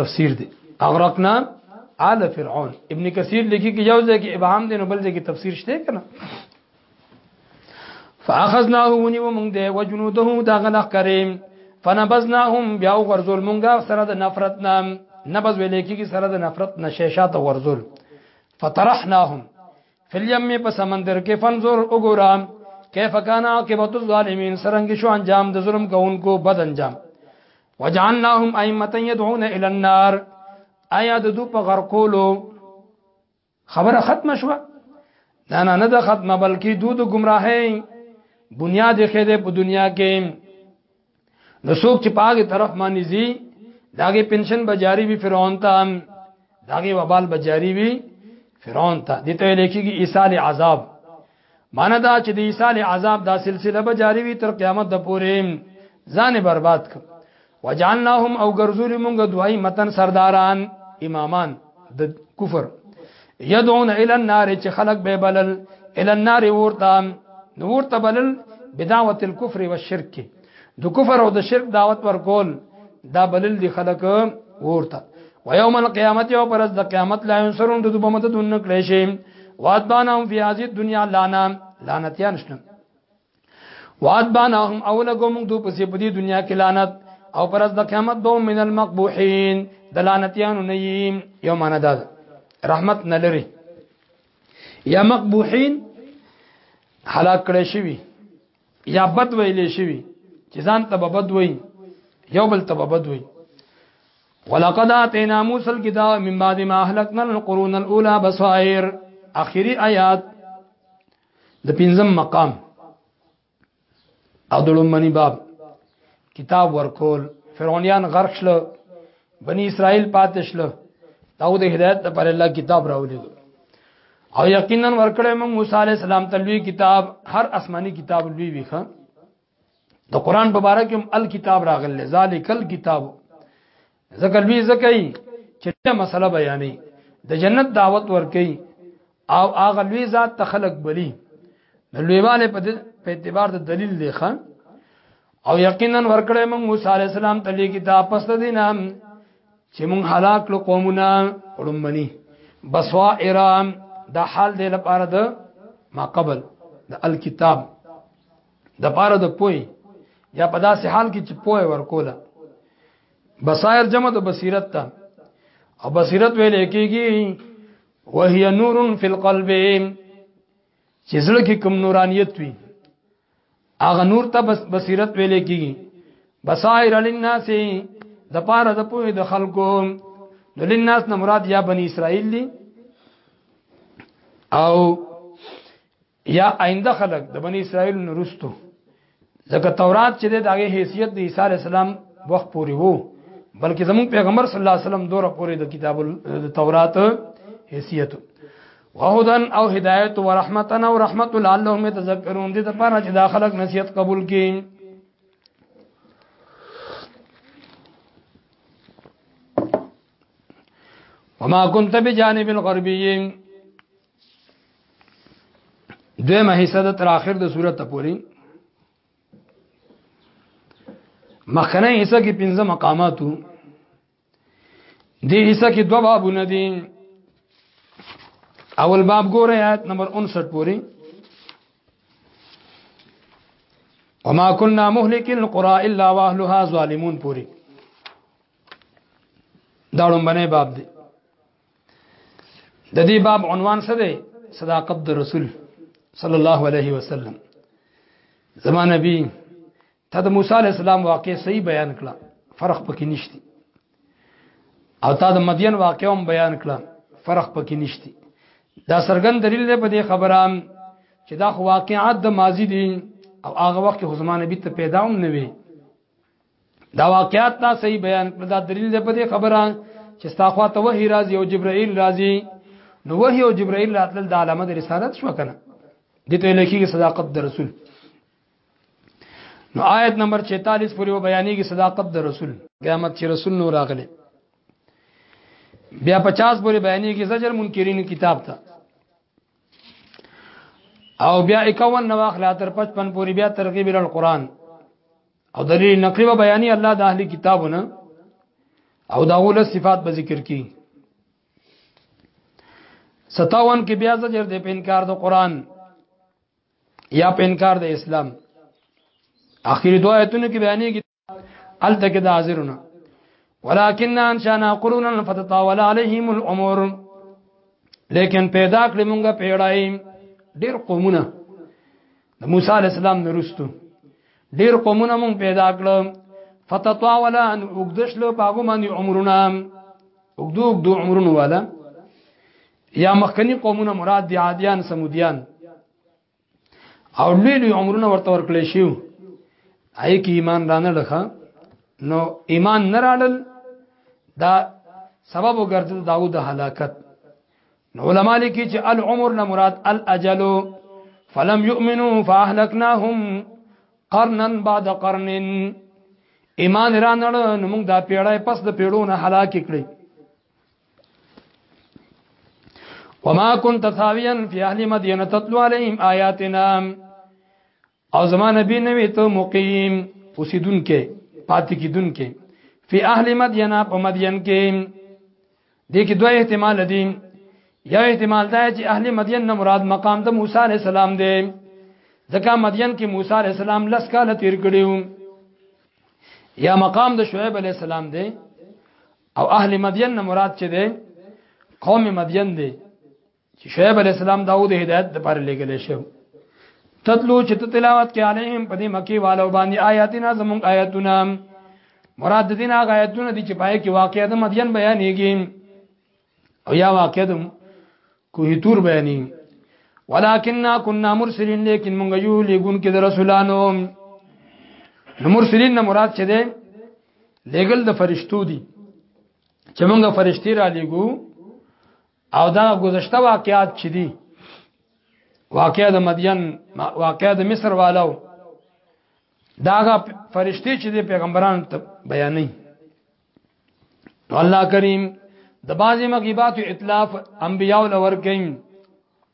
تفسیر دی اغرقنا آل فرعون ابن کثیر لیکي کې یو ځای کې ابهام دی نو بل ځای کې تفسیر شته کنه فاخذناه ونی ومنګ دی وجنوده دا غلق کریم فنبذناهم بیا ورزول مونږه سره د نفرت نام نبذ ویل کېږي سره د نفرت نشیشات ورزول فطرحناهم فی الیم په سمندر کې فنزور وګورم کیف کان عاقبت الظالمین سرنګ شو انجام د ظلم کوونکو بد انجام وجعلناهم ائمه يدعون الى النار آیا د دو په غرقولو خبره ختم شوه نه نه نه د ختمه بلکې دو د گمراهۍ بنیاد خې ده په دنیا کې نو څوک چې پاګه طرف باندې زی داګه پنشن بجاری وی فرعون ته داګه وبال بجاری وی فرعون ته دته لیکيږي ایصال عذاب معنی دا چې د ایصال عذاب دا سلسله به جاری وي تر قیامت د پورې ځان برباد ک وجعلناهم او غرزول مونږ دوای متن سرداران امامان د کفر یدعون الی النار چې خلق به بلل الی النار ورته نور ته بلل بدعوت الكفر والشرك د کفر او د شرک دعوت ورکول دا بلل دي خلک ورته ويوم القيامت یو پرز د قیامت لا انصرون د دوبه مدد ان کړی شي وادبانهم فی هذه الدنيا لانا لعنتیان شنه وادبانهم اولګم دو پسې په دې دنیا کې لعنت او پرز د قیامت دوم من المقبوحین د لعنتیانو نه یو معنا ده رحمت نه لري یا مقبوحین هلاک کړی شوی یا بد ویلې شوی چې ځان ته بد وای یو بل ته بد وای ولقد اتینا موسی الكتاب من بعد ما اهلكنا القرون الاولى بصائر اخری آیات د پنځم مقام او د لومړنی باب کتاب ورکول فرعونیان غرق شل بنی اسرائیل پاتې شل دا د هدایت لپاره الله کتاب راولې او یقینا ورکړې موږ موسی علی السلام ته لوی کتاب هر آسماني کتاب لوی ویخه د قران مبارک هم الکتاب راغل ذالک الکتاب ذکر به زکای چې دا مسله بیانې د جنت دعوت ورکي او هغه لوی ذات ته خلق بلی د لویواله په اعتبار د دلیل دی خان او یقینا ورکړې موږ موسی عليه السلام ته لې کتاب پس د دینام چې موږ هلاک لو قومونه اړمنی بسوا ارام دا حال دی لپاره د ما قبل د الکتاب د پاره د پوي یا په داسې حال کې چې پوي ورکوله بصائر جمع د بصیرت ته او بصیرت ویل کېږي وهي نور فی القلب چې زړه کې کوم نورانیت وي هغه نور ته بس بصیرت ویل کېږي بصائر للناس د پاره د پوهې د خلکو نو للناس نه مراد یا بنی اسرائیل دي او یا آینده خلق د بنی اسرائیل نورستو ځکه تورات چې د هغه حیثیت د عیسی علی السلام وخت پورې وو بلکې زموږ پیغمبر صلی الله علیه وسلم دوره پورې د کتاب التورات حیثیت وهدن او هدایت او رحمتن او رحمت لعلهم يتذكرون دې لپاره چې دا خلک نصیحت قبول کړي وما كنت بجانب الغربيين دویمه حصہ د تر اخر د صورت پورې مخکنه حصہ کې پنځه مقاماتو دې حصہ کې دوه بابونه دي اول باب ګوره آیت نمبر 59 پورې وما كنا مهلك القرى الا واهلها ظالمون پورې دا لومبنه باب دی د دې باب عنوان څه دی صداقت د رسول صلی الله علیه وسلم زما نبی ته د موسی علی السلام واقع صحیح بیان کړه فرق پکې نشتی او تا د مدین واقع هم بیان کړه فرق پکې نشتی دا سرګن دلیل دی په دې خبره چې دا خو واقعات د ماضی دي او هغه وخت خو زما نبی ته پیدا هم نه وي دا واقعات تا صحیح بیان کړ دا دلیل دی په دې خبره چې ستا خوا ته وحی راځي او جبرائیل راځي نو وحی او جبرائیل راتل د علامه د رسالت شو کنه دې ته لکه صداقت د رسول نو آیت نمبر 46 پورې و بیانېږي صداقت د رسول قیامت چې رسول نور راغلي بیا 50 پورې بیانېږي زجر منکرین کتاب ته او بیا 51 نواخ لا تر 55 پورې بیا ترغیب ال قران او دلیل نقلی و بیانی الله د اهلی کتابونه او دا غول صفات به ذکر کی 57 کې بیا زجر دی په انکار د قران یا په انکار د اسلام اخیر دوه آیتونو کې بیانې کې الته کې د حاضرونه ولكن انشانا قرونا فتطاول عليهم الامور لیکن پیدا کړی مونږه پیړای ډیر قومونه د موسی علی السلام نرستو ډیر قومونه مونږ پیدا کړو فتطاول ان وګدش له باغو باندې عمرونه وګدو وګدو عمرونه والا یا مخکنی قومونه مراد دی عادیان سمودیان او لوی لوی عمرونه ورته ورکړل شي آی کی ایمان رانه لخه نو ایمان نه راړل دا سبب وګرځید داوود هلاکت نو علما لیکي چې العمر نه مراد الاجل فلم يؤمنوا فاهلكناهم قرنا بعد قرن ایمان را نړ نو موږ دا پیړای پس د پیړو نه هلاک کړي وما كنت ثاويا في اهل مدينه تتلو عليهم اياتنا او زما نبی نوی ته مقیم اوسیدون کې پاتې کیدون کې فی اهل مدین په مدین کې دې کې دوه احتمال دي یو احتمال دا چې اهل مدین نه مراد مقام د موسی علی السلام دی ځکه مدین کې موسی علی السلام لس کال تیر کړیو یا مقام د شعیب علی السلام دی او اهل مدین نه مراد چې دی قوم مدین دی چې شعیب علی السلام داوود هدایت د پر لګل شو تدلو چې تلاوت کې عليهم په دې مکی والو باندې آیاتنا زمون آیاتنا مراد دین هغه آیاتونه دي چې پای کې واقعیا د مدین بیانېږي او یا واقعیا د کوه تور بیانې ولکننا كنا مرسلین لیکن مونږ یو لګون کې د رسولانو نو مرسلین نه مراد څه ده لګل د فرشتو دي چې مونږ فرشتي را لګو او دا گذشته واقعات چې دي واقعا د مدین واقعا د مصر والو داغه فرشتي چې د پیغمبرانو ته بیانې الله کریم د بازي مغیبات اتلاف انبیاء لور کین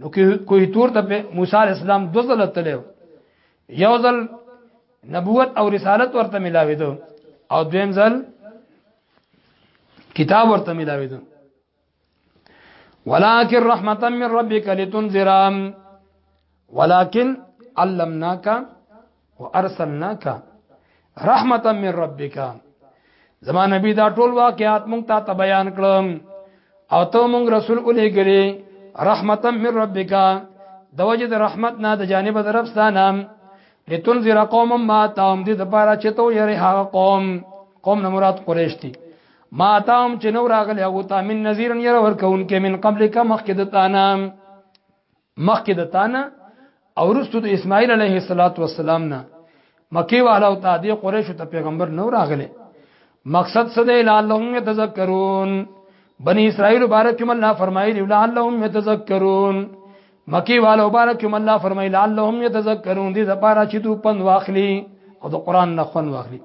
نو کوی تور ته موسی علی السلام دو ځله تلو یو ځل نبوت او رسالت ورته ملاوي دو او دویم ځل کتاب ورته ملاوي دو ولكن رحمتا من ربك لتنذر ولكن علمناك وارسلناک رحمتا من ربک زما نبی دا ټول واقعات مونږ ته بیان کړم او ته مونږ رسول الی ګری رحمتا من ربک د وجه د رحمت نه د جانب د رب ستانه لتنذر قوم ما تام دې د پاره چې تو یې هغه قوم قوم نه مراد قریش دي ما تام چې نو راغلی هغه ته من نذیر یې ورکون کې من قبل کا مخکې د تانام مخکې د تانه او رسول د اسماعیل علیه السلام نه مکی والا او تعدی قریش ته پیغمبر نو راغله مقصد څه دی لعلهم یتذکرون بنی اسرائیل مبارک کوم الله فرمایلی لعلهم یتذکرون مکی والا مبارک کوم الله فرمایلی لعلهم یتذکرون دې لپاره چې دوی پند واخلي او د قران نه خون واخلي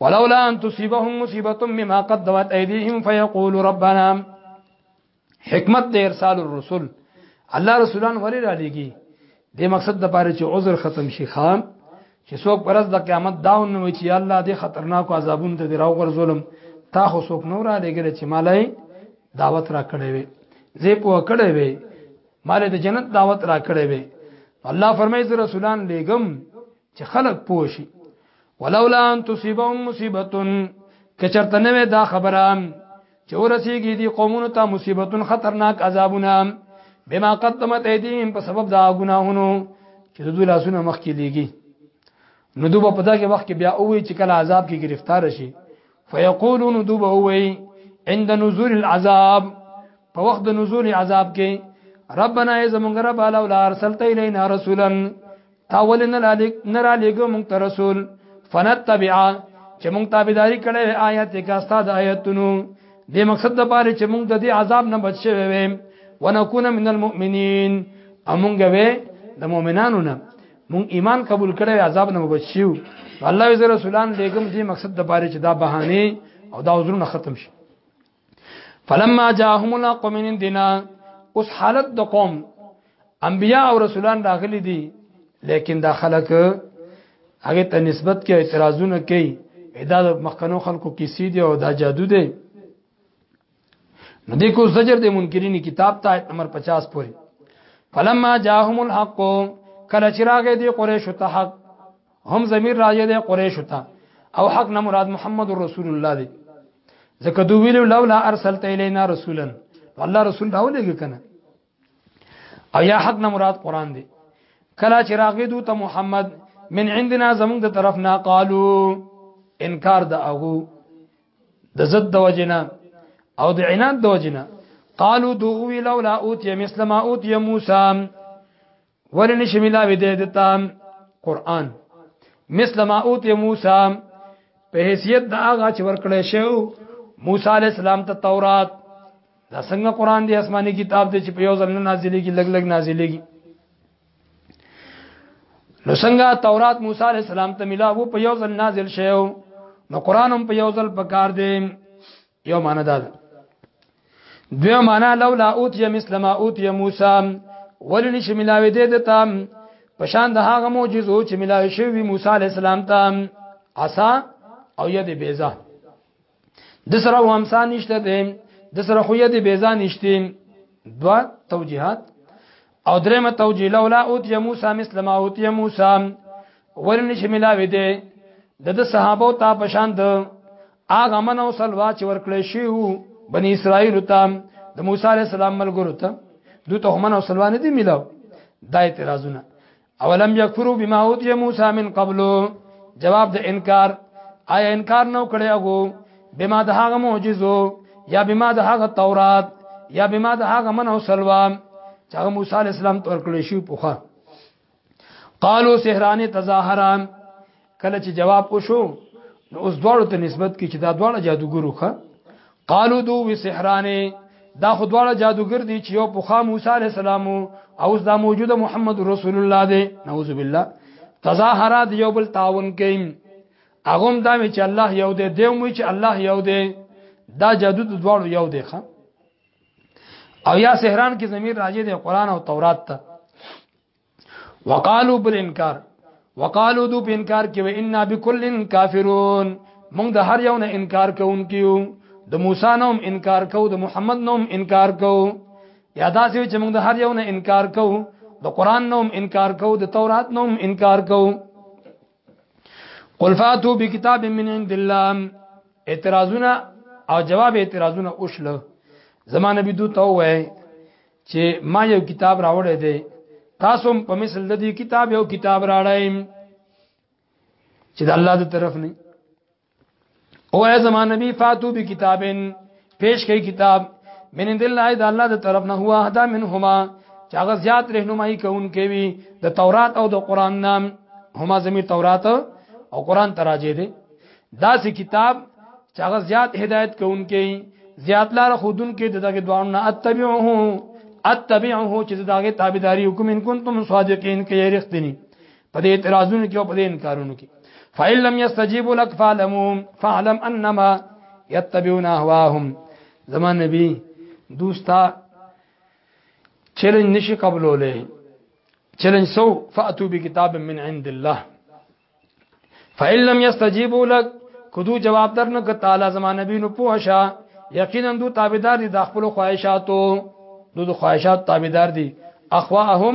ولولا ان تصيبهم مصيبه مما قدمت ايديهم فيقول ربنا حکمت د ارسال الرسل الله رسولان ولې را لېږي د مقصد د پاره چې عذر ختم شي خام چې څوک پرز د قیامت داون نو چې الله دې خطرناکو عذابونو ته راو غر ظلم تا خو څوک نور را لېګل چې مالای دعوت را کړې وي زه په کړې وي مال د جنت دعوت را کړې وي الله فرمایي چې رسولان لېګم چې خلق پوه شي ولولا ان تصيبهم مصيبه کچرته نه دا خبره چې ورسیږي دي قومونو ته مصیبتون خطرناک عذابونه بما قدمت ایدیهم په سبب دا ګناهونو چې د دوی لاسونه مخ کې لګي نو دوی په دغه وخت کې بیا اوې چې کله عذاب کې گرفتار شي فیقولون دوی به اوې عند نزول العذاب په وخت د نزول عذاب کې ربنا ای زمونږ رب علاوه ارسلت الینا رسولا تا ولې نه لالګ نه را لګو مونږ ته رسول فنتبع چې مونږ تابعداري کړې آیات کا استاد آیاتونو دې مقصد د پاره چې مونږ د دې عذاب نه بچ شوي وي ونكون من المؤمنين امونګه وې د مؤمنانو نه مونږ ایمان قبول کړو عذاب نه بچ شو الله عز رسولان لګم دې مقصد د پاره چې دا بهانه او دا عذرونه ختم شي فلما جاءهم الحق من عندنا اوس حالت د قوم انبیاء او رسولان راغلي دي لیکن دا خلک هغه ته نسبت کې اعتراضونه کوي دا مخکنو خلکو کې سي دي او دا جادو دي نو دې کو زجر د منکرین کتاب ته آیت نمبر 50 پورې فلما جاءهم الحق کله چې راغې دي قریش ته حق هم ضمیر راځي د قریش ته او حق نه مراد محمد رسول الله دی ځکه دوی ویلو لولا ارسلت الینا رسولا الله رسول راولېږي کنه او یا حق نه مراد قران دی کلا چې راغی دوی ته محمد من عندنا زموږ د طرف نه قالو انکار د هغه د زد د وجنه او د عناد د وجنه قالو دوی لولا اوتی مثل ما اوتی موسی ولې نشي ملاوي دی دتا قران مثل ما اوتی موسی په حیثیت دا هغه چې ورکړې شو موسی علی السلام ته تورات دا څنګه قران دی آسماني کتاب دی چې په یو ځل نه نازلېږي لګ لګ نازلېږي نو څنګه تورات موسی علی السلام ته ملاو په یو ځل نازل شو نو قران هم په یو ځل پکار دی یو معنا دا ده دوی معنا لولا اوتی مثل ما اوتی موسی ولنی چې ملاوي دې د تام پشان د هغه معجزو چې ملاوي شوی موسی عليه السلام ته عصا او ید بیزا د سره و همسا نشته دې د سره خو ید بیزا نشته دوا توجيهات او درېمه توجیه لولا اوتی موسی مثل ما اوتی موسی ورنه چې ملاوي دي د د صحابه ته پشان د اغه من او سلوا چې ورکړې شی وو بنی اسرائیل ته د موسی عليه السلام ملګرو ته دوی ته هم او سلوا نه دي ملاو دا اعتراضونه اولم یکفروا بما اوتی موسی من قبل جواب د انکار آیا انکار نو کړی هغه بما د هغه معجزو یا بما د هغه تورات یا بما د هغه من او سلوا چې هغه موسی علی السلام تور کړی شو پوخا قالو سحران تظاهران کله چې جواب وشو نو اوس دواړو ته نسبت کې چې دا دواړه جادوګرو ښه قالو دو وی سحرانه دا خو دواړه جادوګر دي چې یو پوخا موسی عليه السلام او اوس دا موجوده محمد رسول الله دی نعوذ بالله تظاهرات یو بل تعاون کوي اغم دا می چې الله یو دی دیو می چې الله یو دی دا جادو د دواړو یو دی ښا او یا سحران کې زمير راځي د قران او تورات ته وقالو بل انکار وقالو دو په انکار کې و ان بكل کافرون موږ د هر یو نه انکار کوونکیو د موسی نوم انکار کو د محمد نوم انکار کو یا دا چې موږ د هر یو نه انکار کو د قران نوم انکار کو د تورات نوم انکار کو قل فاتو بکتاب من عند الله اعتراضونه او جواب اعتراضونه اوشله زمانه بيدو ته وای چې ما یو کتاب راوړی دی تاسو په مثل د دې کتاب یو کتاب راړای چې د الله د طرف نه او ای زمان نبی فاتو به کتابن پیش کړي کتاب من عند الله د الله د طرف نه هوا هدا منهما چې هغه زیات رهنمایي کوونکې وي د تورات او د قران نام هما زمي تورات او قران تراجه دي دا سه کتاب چې هغه زیات هدایت کوونکې زیات لار خودونکې دغه دوانو نه اتبعه اتبعه چې دغه تابعداري حکم ان کنتم صادقین کې رښتینی په دې اعتراضونو کې او په دې انکارونو کې فإن لم يستجيبوا لك فاعلموا فاعلم انما يتبعون اهواهم زمان نبی دوستا چیلنج نشي قبولولې چیلنج سو فاتو بکتاب من عند الله فإن لم يستجيبوا لك کدو جواب درنه ک تعالی زمانه بینو پوښا یقینا دو تابعدار دي د خپل خواهشاتو دو د خواهشات تابعدار دي اخواهم